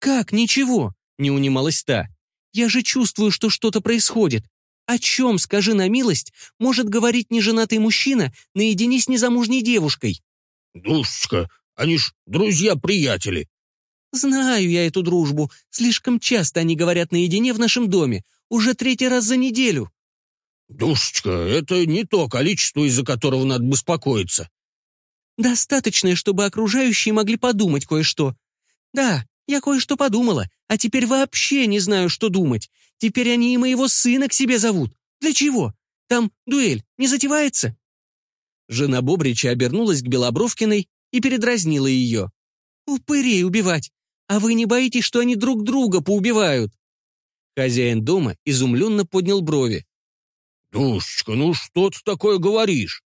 «Как ничего?» — не унималась та. «Я же чувствую, что что-то происходит. О чем, скажи на милость, может говорить неженатый мужчина наедине с незамужней девушкой?» «Душечка, они ж друзья-приятели». «Знаю я эту дружбу. Слишком часто они говорят наедине в нашем доме. Уже третий раз за неделю». «Душечка, это не то количество, из-за которого надо беспокоиться». «Достаточное, чтобы окружающие могли подумать кое-что. Да, я кое-что подумала, а теперь вообще не знаю, что думать. Теперь они и моего сына к себе зовут. Для чего? Там дуэль не затевается?» Жена Бобрича обернулась к Белобровкиной и передразнила ее. «Упырей убивать! А вы не боитесь, что они друг друга поубивают?» Хозяин дома изумленно поднял брови. «Душечка, ну что ты такое говоришь?»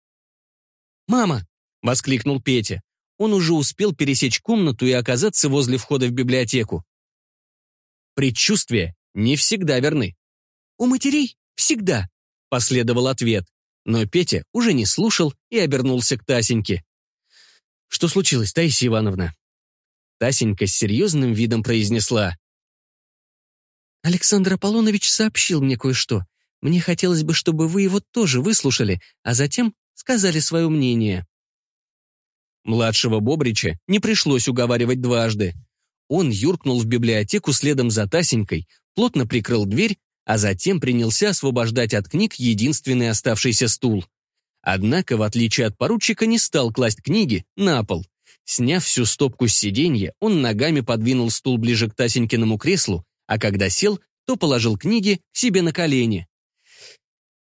«Мама!» — воскликнул Петя. Он уже успел пересечь комнату и оказаться возле входа в библиотеку. Предчувствия не всегда верны. «У матерей всегда», — последовал ответ. Но Петя уже не слушал и обернулся к Тасеньке. «Что случилось, Таисия Ивановна?» Тасенька с серьезным видом произнесла. «Александр Аполлонович сообщил мне кое-что. Мне хотелось бы, чтобы вы его тоже выслушали, а затем сказали свое мнение». Младшего Бобрича не пришлось уговаривать дважды. Он юркнул в библиотеку следом за Тасенькой, плотно прикрыл дверь, а затем принялся освобождать от книг единственный оставшийся стул. Однако, в отличие от поручика, не стал класть книги на пол. Сняв всю стопку с сиденья, он ногами подвинул стул ближе к Тасенькиному креслу, а когда сел, то положил книги себе на колени.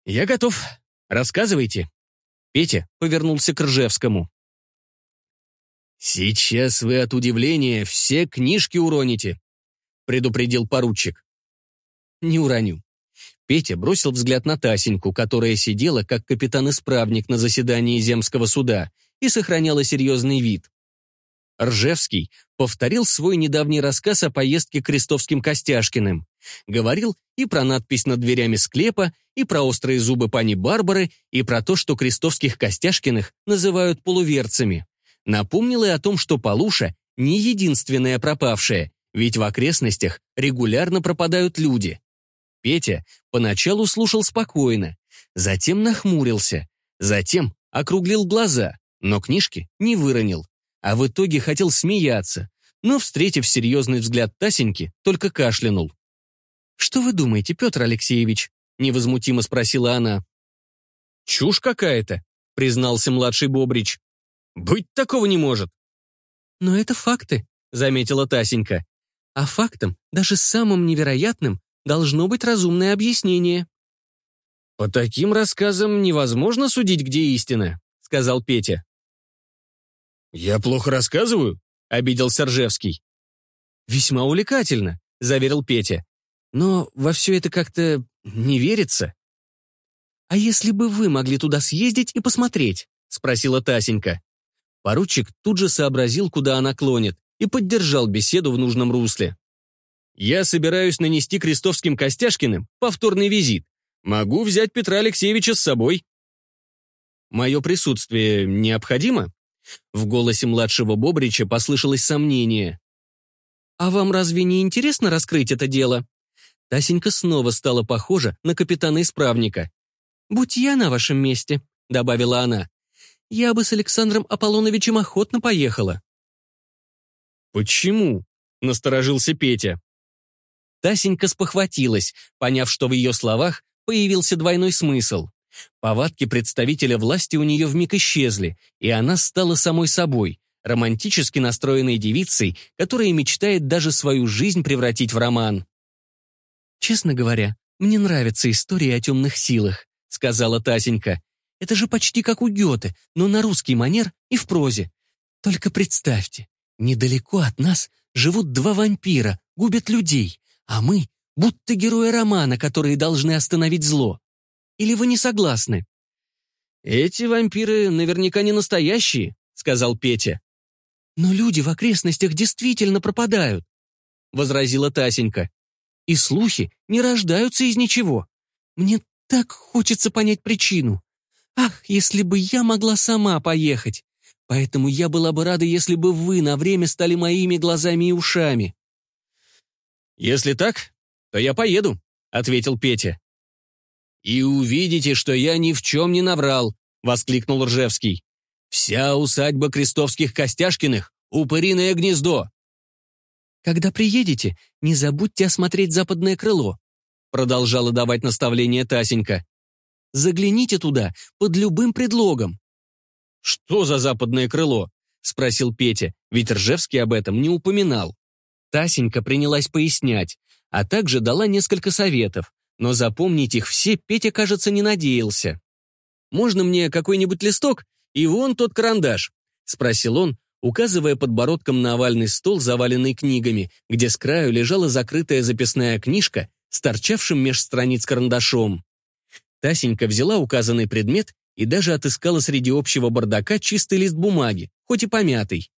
«Я готов. Рассказывайте». Петя повернулся к Ржевскому. «Сейчас вы от удивления все книжки уроните», — предупредил поручик. «Не уроню». Петя бросил взгляд на Тасеньку, которая сидела как капитан-исправник на заседании земского суда и сохраняла серьезный вид. Ржевский повторил свой недавний рассказ о поездке к Крестовским Костяшкиным. Говорил и про надпись над дверями склепа, и про острые зубы пани Барбары, и про то, что Крестовских Костяшкиных называют полуверцами. Напомнил и о том, что Полуша не единственная пропавшая, ведь в окрестностях регулярно пропадают люди. Петя поначалу слушал спокойно, затем нахмурился, затем округлил глаза, но книжки не выронил, а в итоге хотел смеяться, но, встретив серьезный взгляд Тасеньки, только кашлянул. «Что вы думаете, Петр Алексеевич?» — невозмутимо спросила она. «Чушь какая-то», — признался младший Бобрич. «Быть такого не может». «Но это факты», — заметила Тасенька. «А фактам, даже самым невероятным, должно быть разумное объяснение». «По таким рассказам невозможно судить, где истина», — сказал Петя. «Я плохо рассказываю?» — обиделся Ржевский. «Весьма увлекательно», — заверил Петя. Но во все это как-то не верится. «А если бы вы могли туда съездить и посмотреть?» — спросила Тасенька. Поручик тут же сообразил, куда она клонит, и поддержал беседу в нужном русле. «Я собираюсь нанести крестовским Костяшкиным повторный визит. Могу взять Петра Алексеевича с собой». «Мое присутствие необходимо?» В голосе младшего Бобрича послышалось сомнение. «А вам разве не интересно раскрыть это дело?» Тасенька снова стала похожа на капитана-исправника. «Будь я на вашем месте», — добавила она, — «я бы с Александром Аполлоновичем охотно поехала». «Почему?» — насторожился Петя. Тасенька спохватилась, поняв, что в ее словах появился двойной смысл. Повадки представителя власти у нее вмиг исчезли, и она стала самой собой, романтически настроенной девицей, которая мечтает даже свою жизнь превратить в роман. «Честно говоря, мне нравятся истории о темных силах», — сказала Тасенька. «Это же почти как у Гёте, но на русский манер и в прозе. Только представьте, недалеко от нас живут два вампира, губят людей, а мы — будто герои романа, которые должны остановить зло. Или вы не согласны?» «Эти вампиры наверняка не настоящие», — сказал Петя. «Но люди в окрестностях действительно пропадают», — возразила Тасенька и слухи не рождаются из ничего. Мне так хочется понять причину. Ах, если бы я могла сама поехать. Поэтому я была бы рада, если бы вы на время стали моими глазами и ушами. «Если так, то я поеду», — ответил Петя. «И увидите, что я ни в чем не наврал», — воскликнул Ржевский. «Вся усадьба Крестовских Костяшкиных — упыриное гнездо. «Когда приедете, не забудьте осмотреть западное крыло», продолжала давать наставление Тасенька. «Загляните туда под любым предлогом». «Что за западное крыло?» спросил Петя, ведь Ржевский об этом не упоминал. Тасенька принялась пояснять, а также дала несколько советов, но запомнить их все Петя, кажется, не надеялся. «Можно мне какой-нибудь листок и вон тот карандаш?» — спросил он, указывая подбородком на овальный стол, заваленный книгами, где с краю лежала закрытая записная книжка с торчавшим меж страниц карандашом. Тасенька взяла указанный предмет и даже отыскала среди общего бардака чистый лист бумаги, хоть и помятый.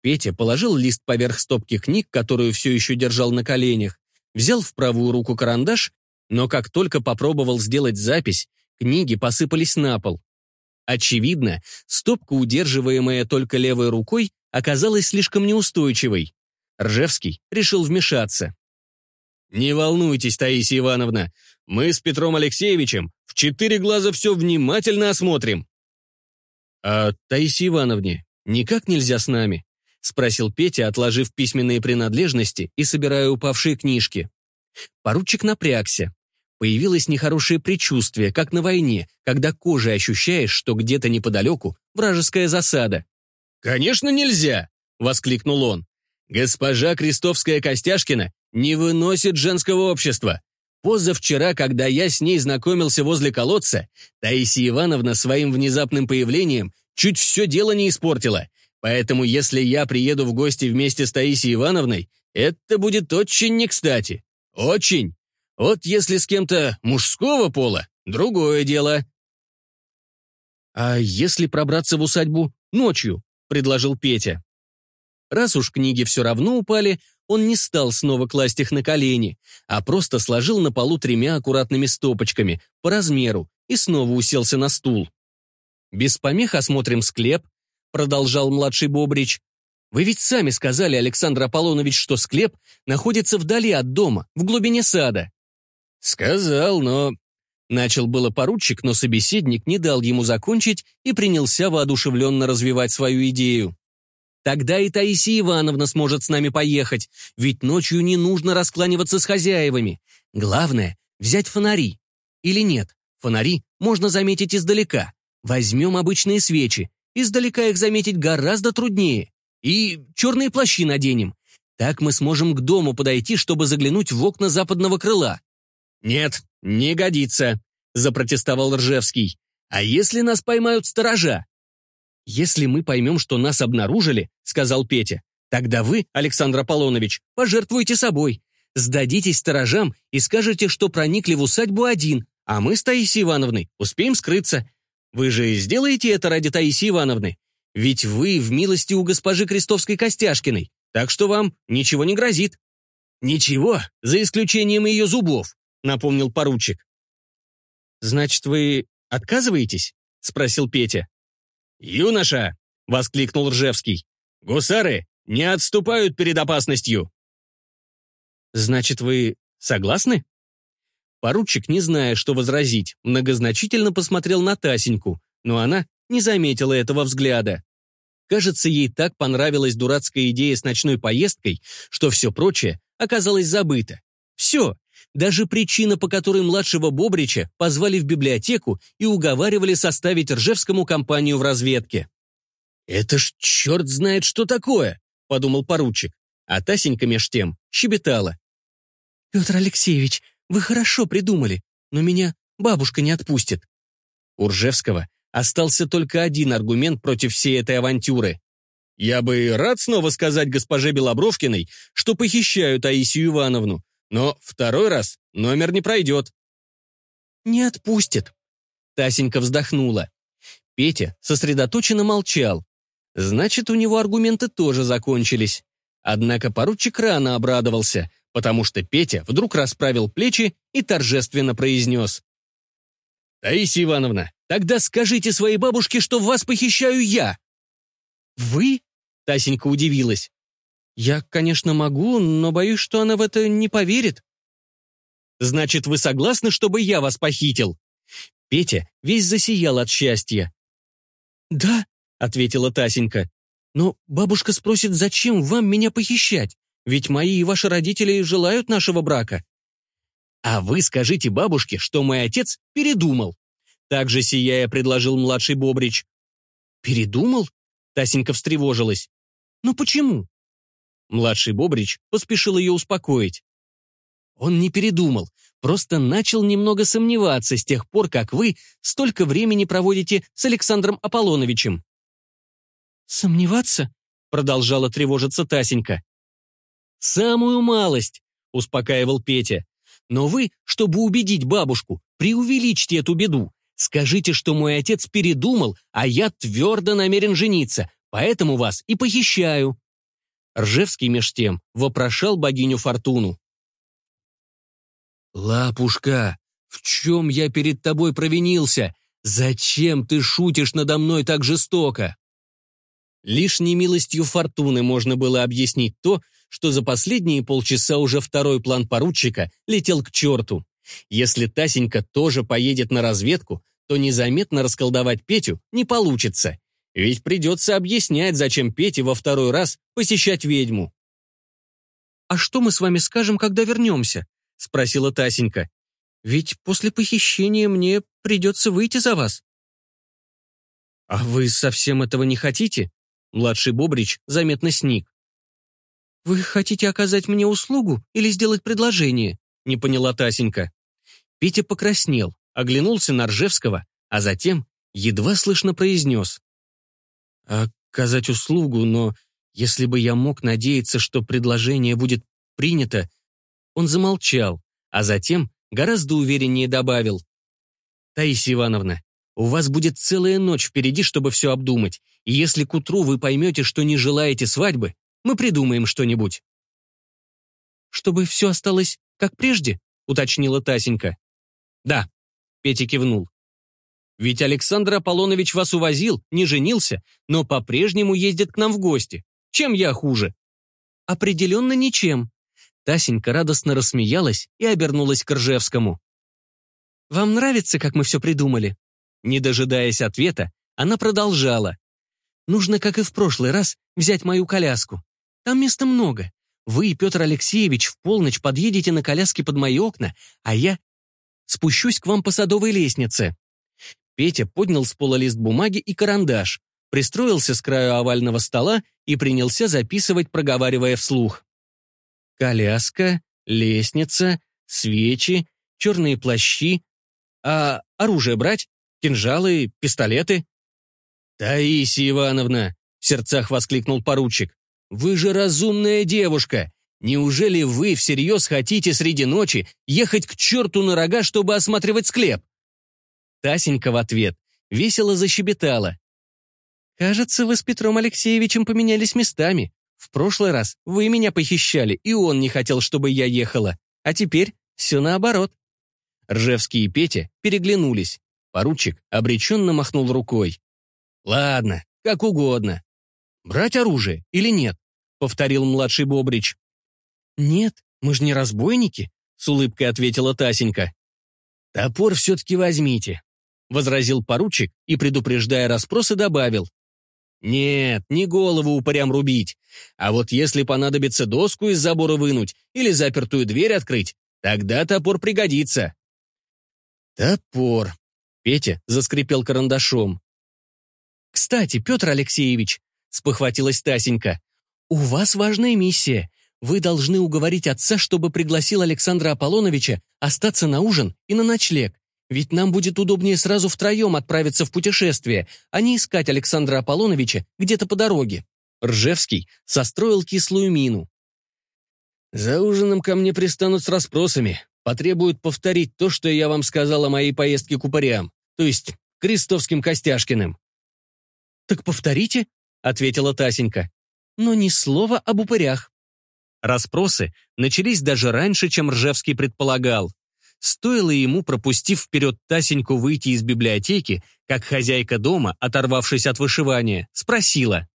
Петя положил лист поверх стопки книг, которую все еще держал на коленях, взял в правую руку карандаш, но как только попробовал сделать запись, книги посыпались на пол. Очевидно, стопка, удерживаемая только левой рукой, оказалась слишком неустойчивой. Ржевский решил вмешаться. «Не волнуйтесь, Таисия Ивановна, мы с Петром Алексеевичем четыре глаза все внимательно осмотрим». «А Таисии Ивановне никак нельзя с нами?» — спросил Петя, отложив письменные принадлежности и собирая упавшие книжки. Поручик напрягся. Появилось нехорошее предчувствие, как на войне, когда кожей ощущаешь, что где-то неподалеку вражеская засада. «Конечно нельзя!» — воскликнул он. «Госпожа Крестовская-Костяшкина не выносит женского общества. Позавчера, когда я с ней знакомился возле колодца, Таисия Ивановна своим внезапным появлением чуть все дело не испортила. Поэтому если я приеду в гости вместе с Таисией Ивановной, это будет очень не кстати. Очень. Вот если с кем-то мужского пола, другое дело. «А если пробраться в усадьбу ночью?» — предложил Петя. Раз уж книги все равно упали, он не стал снова класть их на колени, а просто сложил на полу тремя аккуратными стопочками, по размеру, и снова уселся на стул. «Без помех осмотрим склеп», — продолжал младший Бобрич. «Вы ведь сами сказали, Александр Аполлонович, что склеп находится вдали от дома, в глубине сада. «Сказал, но...» Начал было поручик, но собеседник не дал ему закончить и принялся воодушевленно развивать свою идею. «Тогда и Таисия Ивановна сможет с нами поехать, ведь ночью не нужно раскланиваться с хозяевами. Главное — взять фонари. Или нет, фонари можно заметить издалека. Возьмем обычные свечи. Издалека их заметить гораздо труднее. И черные плащи наденем. Так мы сможем к дому подойти, чтобы заглянуть в окна западного крыла. «Нет, не годится», — запротестовал Ржевский. «А если нас поймают сторожа?» «Если мы поймем, что нас обнаружили», — сказал Петя, «тогда вы, Александр Аполлонович, пожертвуйте собой. Сдадитесь сторожам и скажете, что проникли в усадьбу один, а мы с Таисией Ивановной успеем скрыться. Вы же сделаете это ради Таисии Ивановны? Ведь вы в милости у госпожи Крестовской-Костяшкиной, так что вам ничего не грозит». «Ничего, за исключением ее зубов», — напомнил поручик. «Значит, вы отказываетесь?» — спросил Петя. «Юноша!» — воскликнул Ржевский. «Гусары не отступают перед опасностью!» «Значит, вы согласны?» Поручик, не зная, что возразить, многозначительно посмотрел на Тасеньку, но она не заметила этого взгляда. Кажется, ей так понравилась дурацкая идея с ночной поездкой, что все прочее оказалось забыто. Все, даже причина, по которой младшего Бобрича позвали в библиотеку и уговаривали составить Ржевскому компанию в разведке. «Это ж черт знает, что такое!» — подумал поручик. А Тасенька меж тем щебетала. «Петр Алексеевич, вы хорошо придумали, но меня бабушка не отпустит». У Ржевского остался только один аргумент против всей этой авантюры. «Я бы рад снова сказать госпоже Белобровкиной, что похищаю Таисию Ивановну, но второй раз номер не пройдет. «Не отпустит», — Тасенька вздохнула. Петя сосредоточенно молчал. Значит, у него аргументы тоже закончились. Однако поручик рано обрадовался, потому что Петя вдруг расправил плечи и торжественно произнес. «Таисия Ивановна, тогда скажите своей бабушке, что вас похищаю я!» «Вы?» — Тасенька удивилась. «Я, конечно, могу, но боюсь, что она в это не поверит». «Значит, вы согласны, чтобы я вас похитил?» Петя весь засиял от счастья. «Да», — ответила Тасенька. «Но бабушка спросит, зачем вам меня похищать? Ведь мои и ваши родители желают нашего брака». «А вы скажите бабушке, что мой отец передумал», — также сияя предложил младший Бобрич. «Передумал?» — Тасенька встревожилась. «Но почему?» Младший Бобрич поспешил ее успокоить. Он не передумал, просто начал немного сомневаться с тех пор, как вы столько времени проводите с Александром Аполлоновичем. «Сомневаться?» — продолжала тревожиться Тасенька. «Самую малость», — успокаивал Петя. «Но вы, чтобы убедить бабушку, преувеличьте эту беду. Скажите, что мой отец передумал, а я твердо намерен жениться, поэтому вас и похищаю». Ржевский меж тем вопрошал богиню Фортуну. «Лапушка, в чем я перед тобой провинился? Зачем ты шутишь надо мной так жестоко?» Лишь немилостью Фортуны можно было объяснить то, что за последние полчаса уже второй план поручика летел к черту. Если Тасенька тоже поедет на разведку, то незаметно расколдовать Петю не получится. Ведь придется объяснять, зачем Пете во второй раз посещать ведьму. «А что мы с вами скажем, когда вернемся?» — спросила Тасенька. «Ведь после похищения мне придется выйти за вас». «А вы совсем этого не хотите?» Младший Бобрич заметно сник. «Вы хотите оказать мне услугу или сделать предложение?» — не поняла Тасенька. Петя покраснел, оглянулся на Ржевского, а затем едва слышно произнес. «Оказать услугу, но если бы я мог надеяться, что предложение будет принято...» Он замолчал, а затем гораздо увереннее добавил. «Таисия Ивановна, у вас будет целая ночь впереди, чтобы все обдумать, и если к утру вы поймете, что не желаете свадьбы, мы придумаем что-нибудь». «Чтобы все осталось как прежде?» — уточнила Тасенька. «Да», — Петя кивнул. «Ведь Александр Аполлонович вас увозил, не женился, но по-прежнему ездит к нам в гости. Чем я хуже?» «Определенно ничем». Тасенька радостно рассмеялась и обернулась к Ржевскому. «Вам нравится, как мы все придумали?» Не дожидаясь ответа, она продолжала. «Нужно, как и в прошлый раз, взять мою коляску. Там места много. Вы, Петр Алексеевич, в полночь подъедете на коляске под мои окна, а я спущусь к вам по садовой лестнице». Петя поднял с пола лист бумаги и карандаш, пристроился с краю овального стола и принялся записывать, проговаривая вслух. «Коляска, лестница, свечи, черные плащи. А оружие брать? Кинжалы, пистолеты?» «Таисия Ивановна!» — в сердцах воскликнул поручик. «Вы же разумная девушка! Неужели вы всерьез хотите среди ночи ехать к черту на рога, чтобы осматривать склеп?» Тасенька в ответ весело защебетала. «Кажется, вы с Петром Алексеевичем поменялись местами. В прошлый раз вы меня похищали, и он не хотел, чтобы я ехала. А теперь все наоборот». Ржевский и Петя переглянулись. Поручик обреченно махнул рукой. «Ладно, как угодно. Брать оружие или нет?» — повторил младший Бобрич. «Нет, мы же не разбойники», — с улыбкой ответила Тасенька. «Топор все-таки возьмите», — возразил поручик и, предупреждая расспросы, добавил. «Нет, не голову упырям рубить. А вот если понадобится доску из забора вынуть или запертую дверь открыть, тогда топор пригодится». «Топор», Петя заскрипел карандашом. «Кстати, Петр Алексеевич», — спохватилась Тасенька, — «у вас важная миссия. Вы должны уговорить отца, чтобы пригласил Александра Аполлоновича остаться на ужин и на ночлег. Ведь нам будет удобнее сразу втроем отправиться в путешествие, а не искать Александра Аполлоновича где-то по дороге». Ржевский состроил кислую мину. «За ужином ко мне пристанут с расспросами, потребуют повторить то, что я вам сказал о моей поездке к упырям то есть Крестовским Костяшкиным. «Так повторите», — ответила Тасенька. «Но ни слова об упырях». Распросы начались даже раньше, чем Ржевский предполагал. Стоило ему, пропустив вперед Тасеньку, выйти из библиотеки, как хозяйка дома, оторвавшись от вышивания, спросила.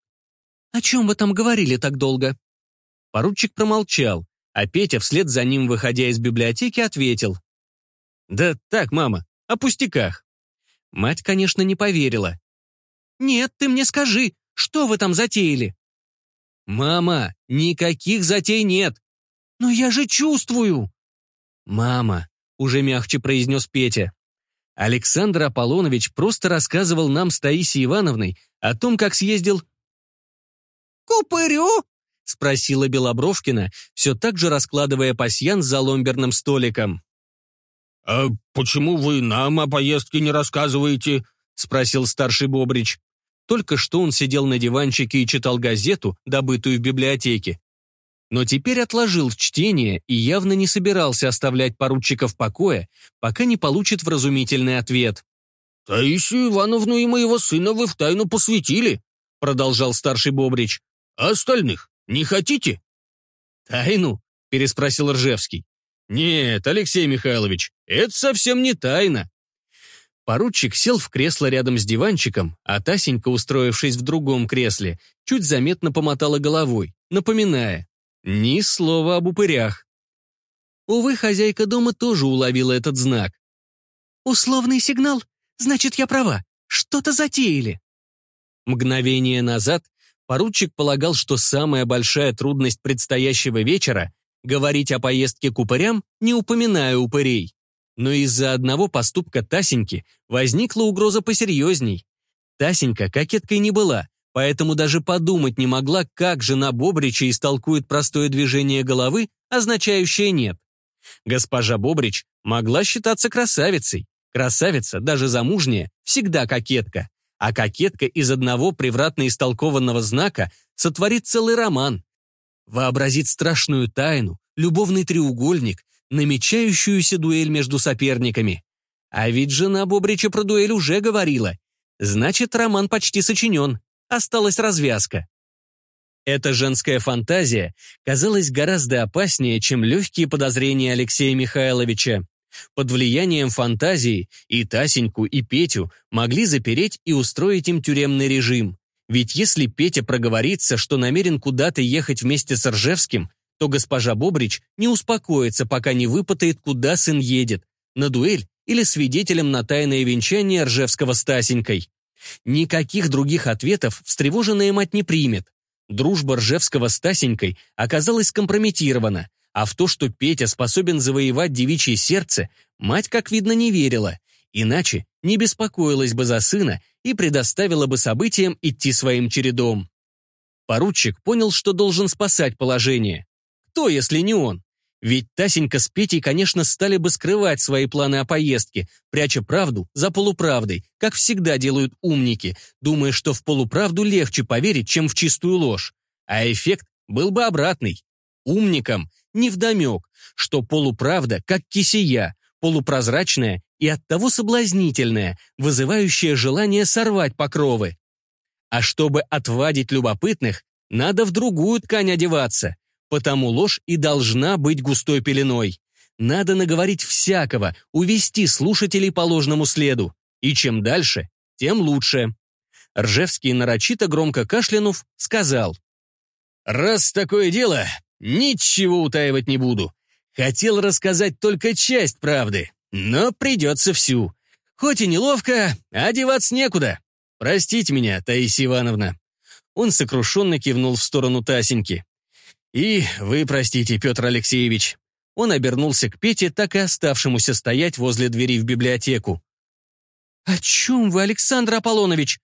«О чем вы там говорили так долго?» Поручик промолчал, а Петя, вслед за ним, выходя из библиотеки, ответил. «Да так, мама, о пустяках». Мать, конечно, не поверила. «Нет, ты мне скажи, что вы там затеяли?» «Мама, никаких затей нет!» «Но я же чувствую!» «Мама», — уже мягче произнес Петя. Александр Аполлонович просто рассказывал нам с Таисией Ивановной о том, как съездил... «Купырю?» — спросила Белобровкина, все так же раскладывая пасьян за ломберным столиком. «А почему вы нам о поездке не рассказываете?» — спросил старший Бобрич. Только что он сидел на диванчике и читал газету, добытую в библиотеке. Но теперь отложил чтение и явно не собирался оставлять поручика в покое, пока не получит вразумительный ответ. «Таисию Ивановну и моего сына вы в тайну посвятили», — продолжал старший Бобрич. «А остальных не хотите?» «Тайну?» — переспросил Ржевский. «Нет, Алексей Михайлович, это совсем не тайна». Поручик сел в кресло рядом с диванчиком, а Тасенька, устроившись в другом кресле, чуть заметно помотала головой, напоминая «Ни слова об упырях». Увы, хозяйка дома тоже уловила этот знак. «Условный сигнал? Значит, я права. Что-то затеяли». Мгновение назад поручик полагал, что самая большая трудность предстоящего вечера — говорить о поездке к упырям, не упоминая упырей. Но из-за одного поступка Тасеньки возникла угроза посерьезней. Тасенька кокеткой не была, поэтому даже подумать не могла, как жена Бобрича истолкует простое движение головы, означающее «нет». Госпожа Бобрич могла считаться красавицей. Красавица, даже замужняя, всегда кокетка. А кокетка из одного превратно истолкованного знака сотворит целый роман. Вообразит страшную тайну, любовный треугольник, намечающуюся дуэль между соперниками. А ведь жена Бобрича про дуэль уже говорила. Значит, роман почти сочинен. Осталась развязка. Эта женская фантазия казалась гораздо опаснее, чем легкие подозрения Алексея Михайловича. Под влиянием фантазии и Тасеньку, и Петю могли запереть и устроить им тюремный режим. Ведь если Петя проговорится, что намерен куда-то ехать вместе с Ржевским, то госпожа Бобрич не успокоится, пока не выпытает, куда сын едет, на дуэль или свидетелем на тайное венчание Ржевского с Тасенькой. Никаких других ответов встревоженная мать не примет. Дружба Ржевского с Тасенькой оказалась скомпрометирована, а в то, что Петя способен завоевать девичье сердце, мать, как видно, не верила, иначе не беспокоилась бы за сына и предоставила бы событиям идти своим чередом. Поручик понял, что должен спасать положение. Кто, если не он? Ведь Тасенька с Петей, конечно, стали бы скрывать свои планы о поездке, пряча правду за полуправдой, как всегда делают умники, думая, что в полуправду легче поверить, чем в чистую ложь. А эффект был бы обратный. Умникам невдомек, что полуправда, как кисия, полупрозрачная и оттого соблазнительная, вызывающая желание сорвать покровы. А чтобы отвадить любопытных, надо в другую ткань одеваться, Потому ложь и должна быть густой пеленой. Надо наговорить всякого, увести слушателей по ложному следу. И чем дальше, тем лучше. Ржевский, нарочито громко кашлянув, сказал. «Раз такое дело, ничего утаивать не буду. Хотел рассказать только часть правды, но придется всю. Хоть и неловко, одеваться некуда. Простите меня, Таисия Ивановна». Он сокрушенно кивнул в сторону Тасеньки. «И вы простите, Петр Алексеевич». Он обернулся к Пете, так и оставшемуся стоять возле двери в библиотеку. «О чем вы, Александр Аполлонович?»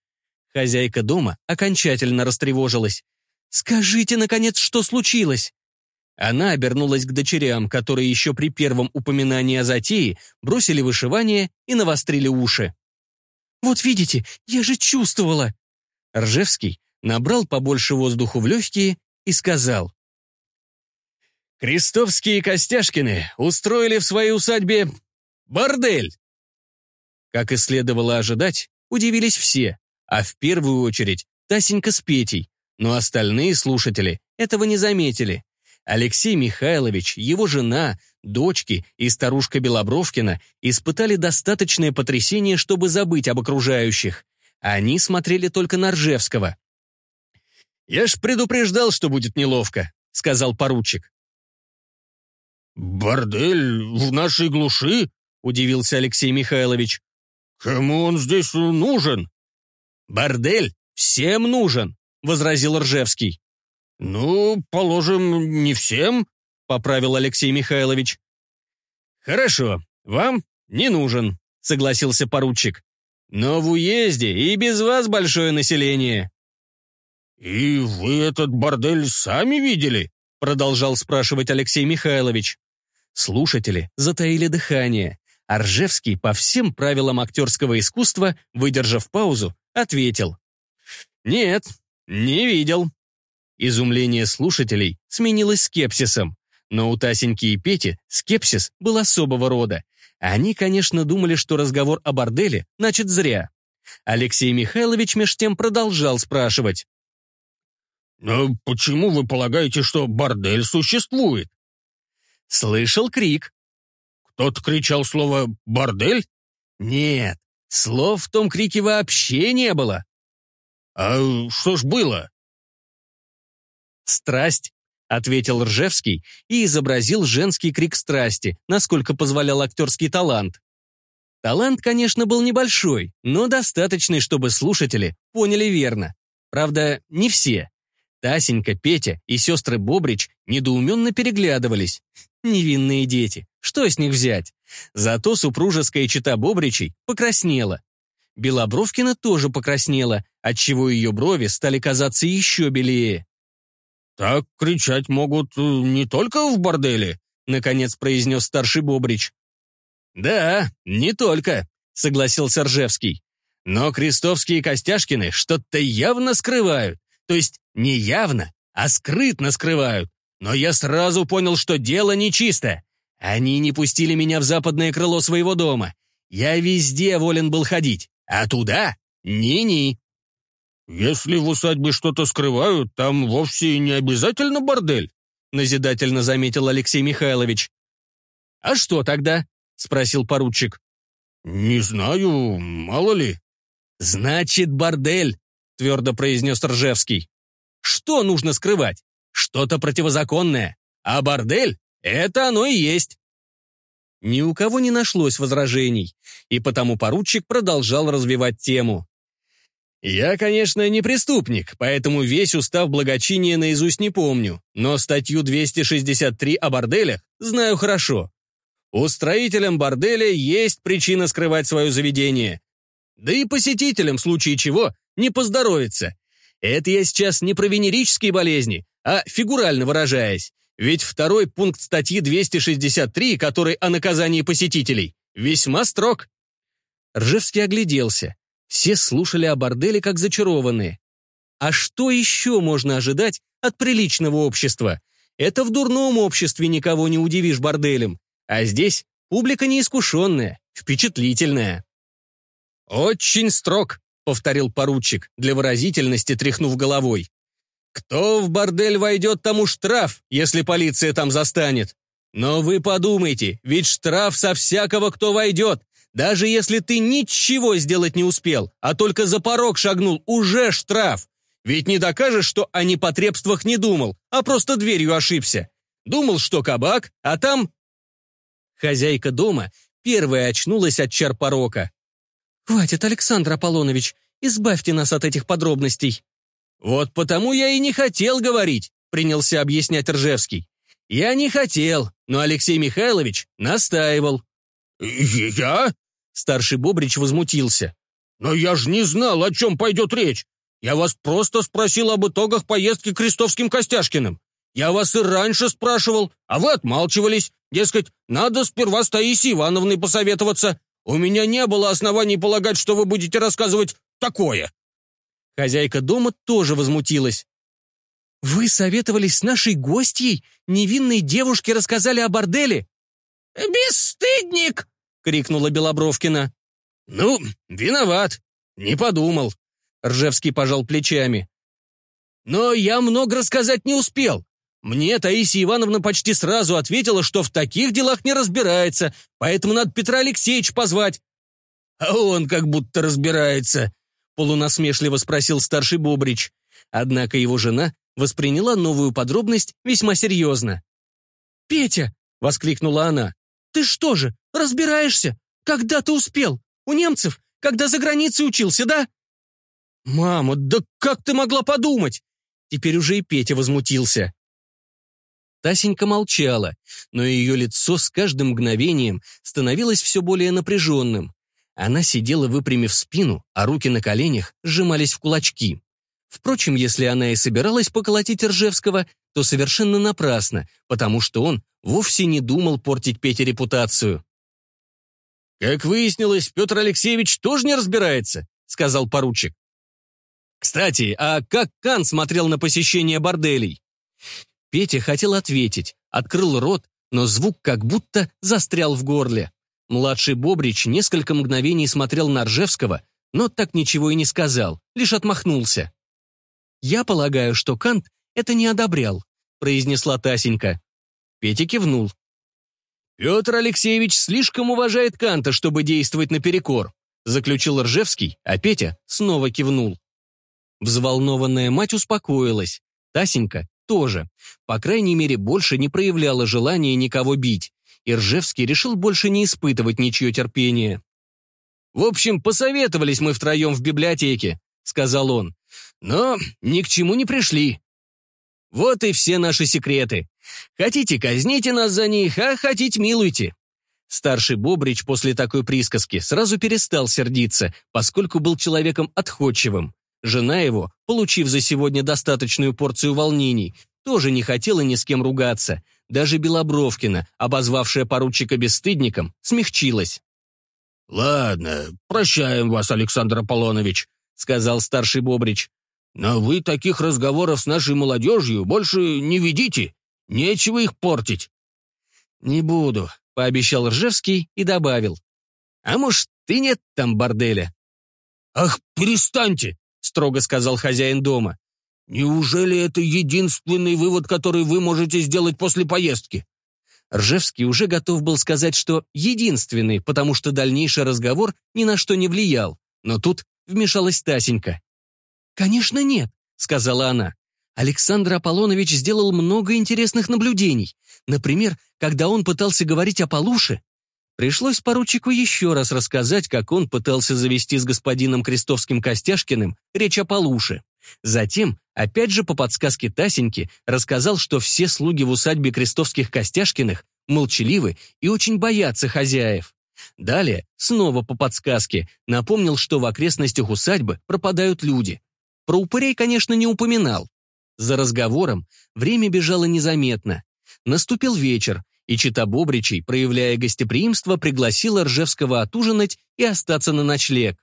Хозяйка дома окончательно растревожилась. «Скажите, наконец, что случилось?» Она обернулась к дочерям, которые еще при первом упоминании о затее бросили вышивание и навострили уши. «Вот видите, я же чувствовала!» Ржевский набрал побольше воздуху в легкие и сказал. Крестовские Костяшкины устроили в своей усадьбе бордель. Как и следовало ожидать, удивились все, а в первую очередь Тасенька с Петей, но остальные слушатели этого не заметили. Алексей Михайлович, его жена, дочки и старушка Белобровкина испытали достаточное потрясение, чтобы забыть об окружающих. Они смотрели только на Ржевского. «Я ж предупреждал, что будет неловко», — сказал поручик. «Бордель в нашей глуши?» — удивился Алексей Михайлович. «Кому он здесь нужен?» «Бордель всем нужен», — возразил Ржевский. «Ну, положим, не всем», — поправил Алексей Михайлович. «Хорошо, вам не нужен», — согласился поручик. «Но в уезде и без вас большое население». «И вы этот бордель сами видели?» продолжал спрашивать Алексей Михайлович. Слушатели затаили дыхание. Аржевский по всем правилам актерского искусства, выдержав паузу, ответил. «Нет, не видел». Изумление слушателей сменилось скепсисом. Но у Тасеньки и Пети скепсис был особого рода. Они, конечно, думали, что разговор о борделе значит зря. Алексей Михайлович меж тем продолжал спрашивать. «Но почему вы полагаете, что бордель существует?» Слышал крик. Кто-то кричал слово «бордель»? Нет, слов в том крике вообще не было. А что ж было? Страсть, ответил Ржевский и изобразил женский крик страсти, насколько позволял актерский талант. Талант, конечно, был небольшой, но достаточный, чтобы слушатели поняли верно. Правда, не все. Тасенька, Петя и сестры Бобрич недоуменно переглядывались. Невинные дети, что с них взять? Зато супружеская чита Бобричей покраснела. Белобровкина тоже покраснела, отчего ее брови стали казаться еще белее. «Так кричать могут э, не только в борделе», — наконец произнес старший Бобрич. «Да, не только», — согласился Ржевский. «Но крестовские Костяшкины что-то явно скрывают. То есть не явно, а скрытно скрывают. Но я сразу понял, что дело нечисто. Они не пустили меня в западное крыло своего дома. Я везде волен был ходить, а туда — ни-ни. «Если в усадьбе что-то скрывают, там вовсе не обязательно бордель», назидательно заметил Алексей Михайлович. «А что тогда?» — спросил поручик. «Не знаю, мало ли». «Значит, бордель», — твердо произнес Ржевский. «Что нужно скрывать? Что-то противозаконное. А бордель — это оно и есть». Ни у кого не нашлось возражений, и потому поручик продолжал развивать тему. «Я, конечно, не преступник, поэтому весь устав благочиния наизусть не помню, но статью 263 о борделях знаю хорошо. Устроителям борделя есть причина скрывать свое заведение. Да и посетителям, в случае чего, не поздоровится. Это я сейчас не про венерические болезни, а фигурально выражаясь. Ведь второй пункт статьи 263, который о наказании посетителей, весьма строг. Ржевский огляделся. Все слушали о борделе как зачарованные. А что еще можно ожидать от приличного общества? Это в дурном обществе никого не удивишь борделем. А здесь публика неискушенная, впечатлительная. «Очень строг», — повторил поручик, для выразительности тряхнув головой. «Кто в бордель войдет, тому штраф, если полиция там застанет. Но вы подумайте, ведь штраф со всякого, кто войдет, даже если ты ничего сделать не успел, а только за порог шагнул, уже штраф. Ведь не докажешь, что о непотребствах не думал, а просто дверью ошибся. Думал, что кабак, а там... Хозяйка дома первая очнулась от чар порока. «Хватит, Александр Аполлонович, избавьте нас от этих подробностей». «Вот потому я и не хотел говорить», — принялся объяснять Ржевский. «Я не хотел, но Алексей Михайлович настаивал». «Я?» — старший Бобрич возмутился. «Но я же не знал, о чем пойдет речь. Я вас просто спросил об итогах поездки к Крестовским Костяшкиным. Я вас и раньше спрашивал, а вы отмалчивались. Дескать, надо сперва с Таисией Ивановной посоветоваться. У меня не было оснований полагать, что вы будете рассказывать такое». Хозяйка дома тоже возмутилась. «Вы советовались с нашей гостьей? Невинной девушке рассказали о борделе?» «Бесстыдник!» — крикнула Белобровкина. «Ну, виноват. Не подумал». Ржевский пожал плечами. «Но я много рассказать не успел. Мне Таисия Ивановна почти сразу ответила, что в таких делах не разбирается, поэтому надо Петра Алексеевича позвать». «А он как будто разбирается», — полунасмешливо спросил старший Бобрич. Однако его жена восприняла новую подробность весьма серьезно. «Петя!» — воскликнула она. «Ты что же, разбираешься? Когда ты успел? У немцев? Когда за границей учился, да?» «Мама, да как ты могла подумать?» Теперь уже и Петя возмутился. Тасенька молчала, но ее лицо с каждым мгновением становилось все более напряженным. Она сидела, выпрямив спину, а руки на коленях сжимались в кулачки. Впрочем, если она и собиралась поколотить Ржевского, то совершенно напрасно, потому что он вовсе не думал портить Пете репутацию. «Как выяснилось, Петр Алексеевич тоже не разбирается», — сказал поручик. «Кстати, а как Кан смотрел на посещение борделей?» Петя хотел ответить, открыл рот, но звук как будто застрял в горле. Младший Бобрич несколько мгновений смотрел на Ржевского, но так ничего и не сказал, лишь отмахнулся. «Я полагаю, что Кант это не одобрял», — произнесла Тасенька. Петя кивнул. «Петр Алексеевич слишком уважает Канта, чтобы действовать наперекор», заключил Ржевский, а Петя снова кивнул. Взволнованная мать успокоилась. Тасенька тоже. По крайней мере, больше не проявляла желания никого бить. И Ржевский решил больше не испытывать ничье терпение. «В общем, посоветовались мы втроем в библиотеке», — сказал он. «Но ни к чему не пришли. Вот и все наши секреты. Хотите, казните нас за них, а хотите, милуйте». Старший Бобрич после такой присказки сразу перестал сердиться, поскольку был человеком отходчивым. Жена его, получив за сегодня достаточную порцию волнений, тоже не хотела ни с кем ругаться. Даже Белобровкина, обозвавшая поручика бесстыдником, смягчилась. «Ладно, прощаем вас, Александр Аполлонович», — сказал старший Бобрич. «Но вы таких разговоров с нашей молодежью больше не ведите. Нечего их портить». «Не буду», — пообещал Ржевский и добавил. «А может, ты нет там борделя?» «Ах, перестаньте!» — строго сказал хозяин дома. «Неужели это единственный вывод, который вы можете сделать после поездки?» Ржевский уже готов был сказать, что единственный, потому что дальнейший разговор ни на что не влиял. Но тут вмешалась Тасенька. «Конечно нет», — сказала она. Александр Аполлонович сделал много интересных наблюдений. Например, когда он пытался говорить о Полуше. Пришлось поручику еще раз рассказать, как он пытался завести с господином Крестовским-Костяшкиным речь о Полуше. Затем, опять же по подсказке Тасеньки, рассказал, что все слуги в усадьбе Крестовских-Костяшкиных молчаливы и очень боятся хозяев. Далее, снова по подсказке, напомнил, что в окрестностях усадьбы пропадают люди. Про упырей, конечно, не упоминал. За разговором время бежало незаметно. Наступил вечер, и Чита Бобричей, проявляя гостеприимство, пригласила Ржевского отужинать и остаться на ночлег.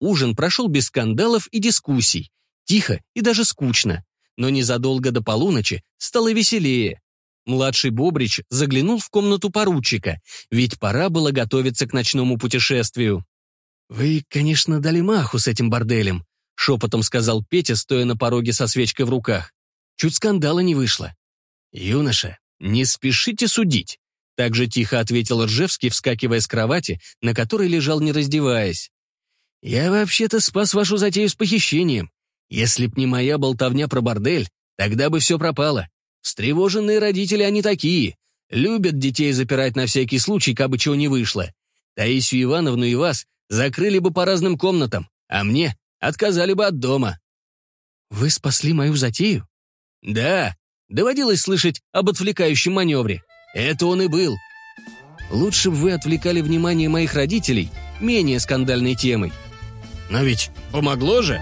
Ужин прошел без скандалов и дискуссий, Тихо и даже скучно. Но незадолго до полуночи стало веселее. Младший Бобрич заглянул в комнату поручика, ведь пора было готовиться к ночному путешествию. «Вы, конечно, дали маху с этим борделем», — шепотом сказал Петя, стоя на пороге со свечкой в руках. «Чуть скандала не вышло». «Юноша, не спешите судить», — так же тихо ответил Ржевский, вскакивая с кровати, на которой лежал, не раздеваясь. «Я вообще-то спас вашу затею с похищением. Если б не моя болтовня про бордель, тогда бы все пропало. Встревоженные родители они такие. Любят детей запирать на всякий случай, как бы чего не вышло. Таисию Ивановну и вас закрыли бы по разным комнатам, а мне отказали бы от дома. Вы спасли мою затею? Да, доводилось слышать об отвлекающем маневре. Это он и был. Лучше бы вы отвлекали внимание моих родителей менее скандальной темой. Но ведь помогло же?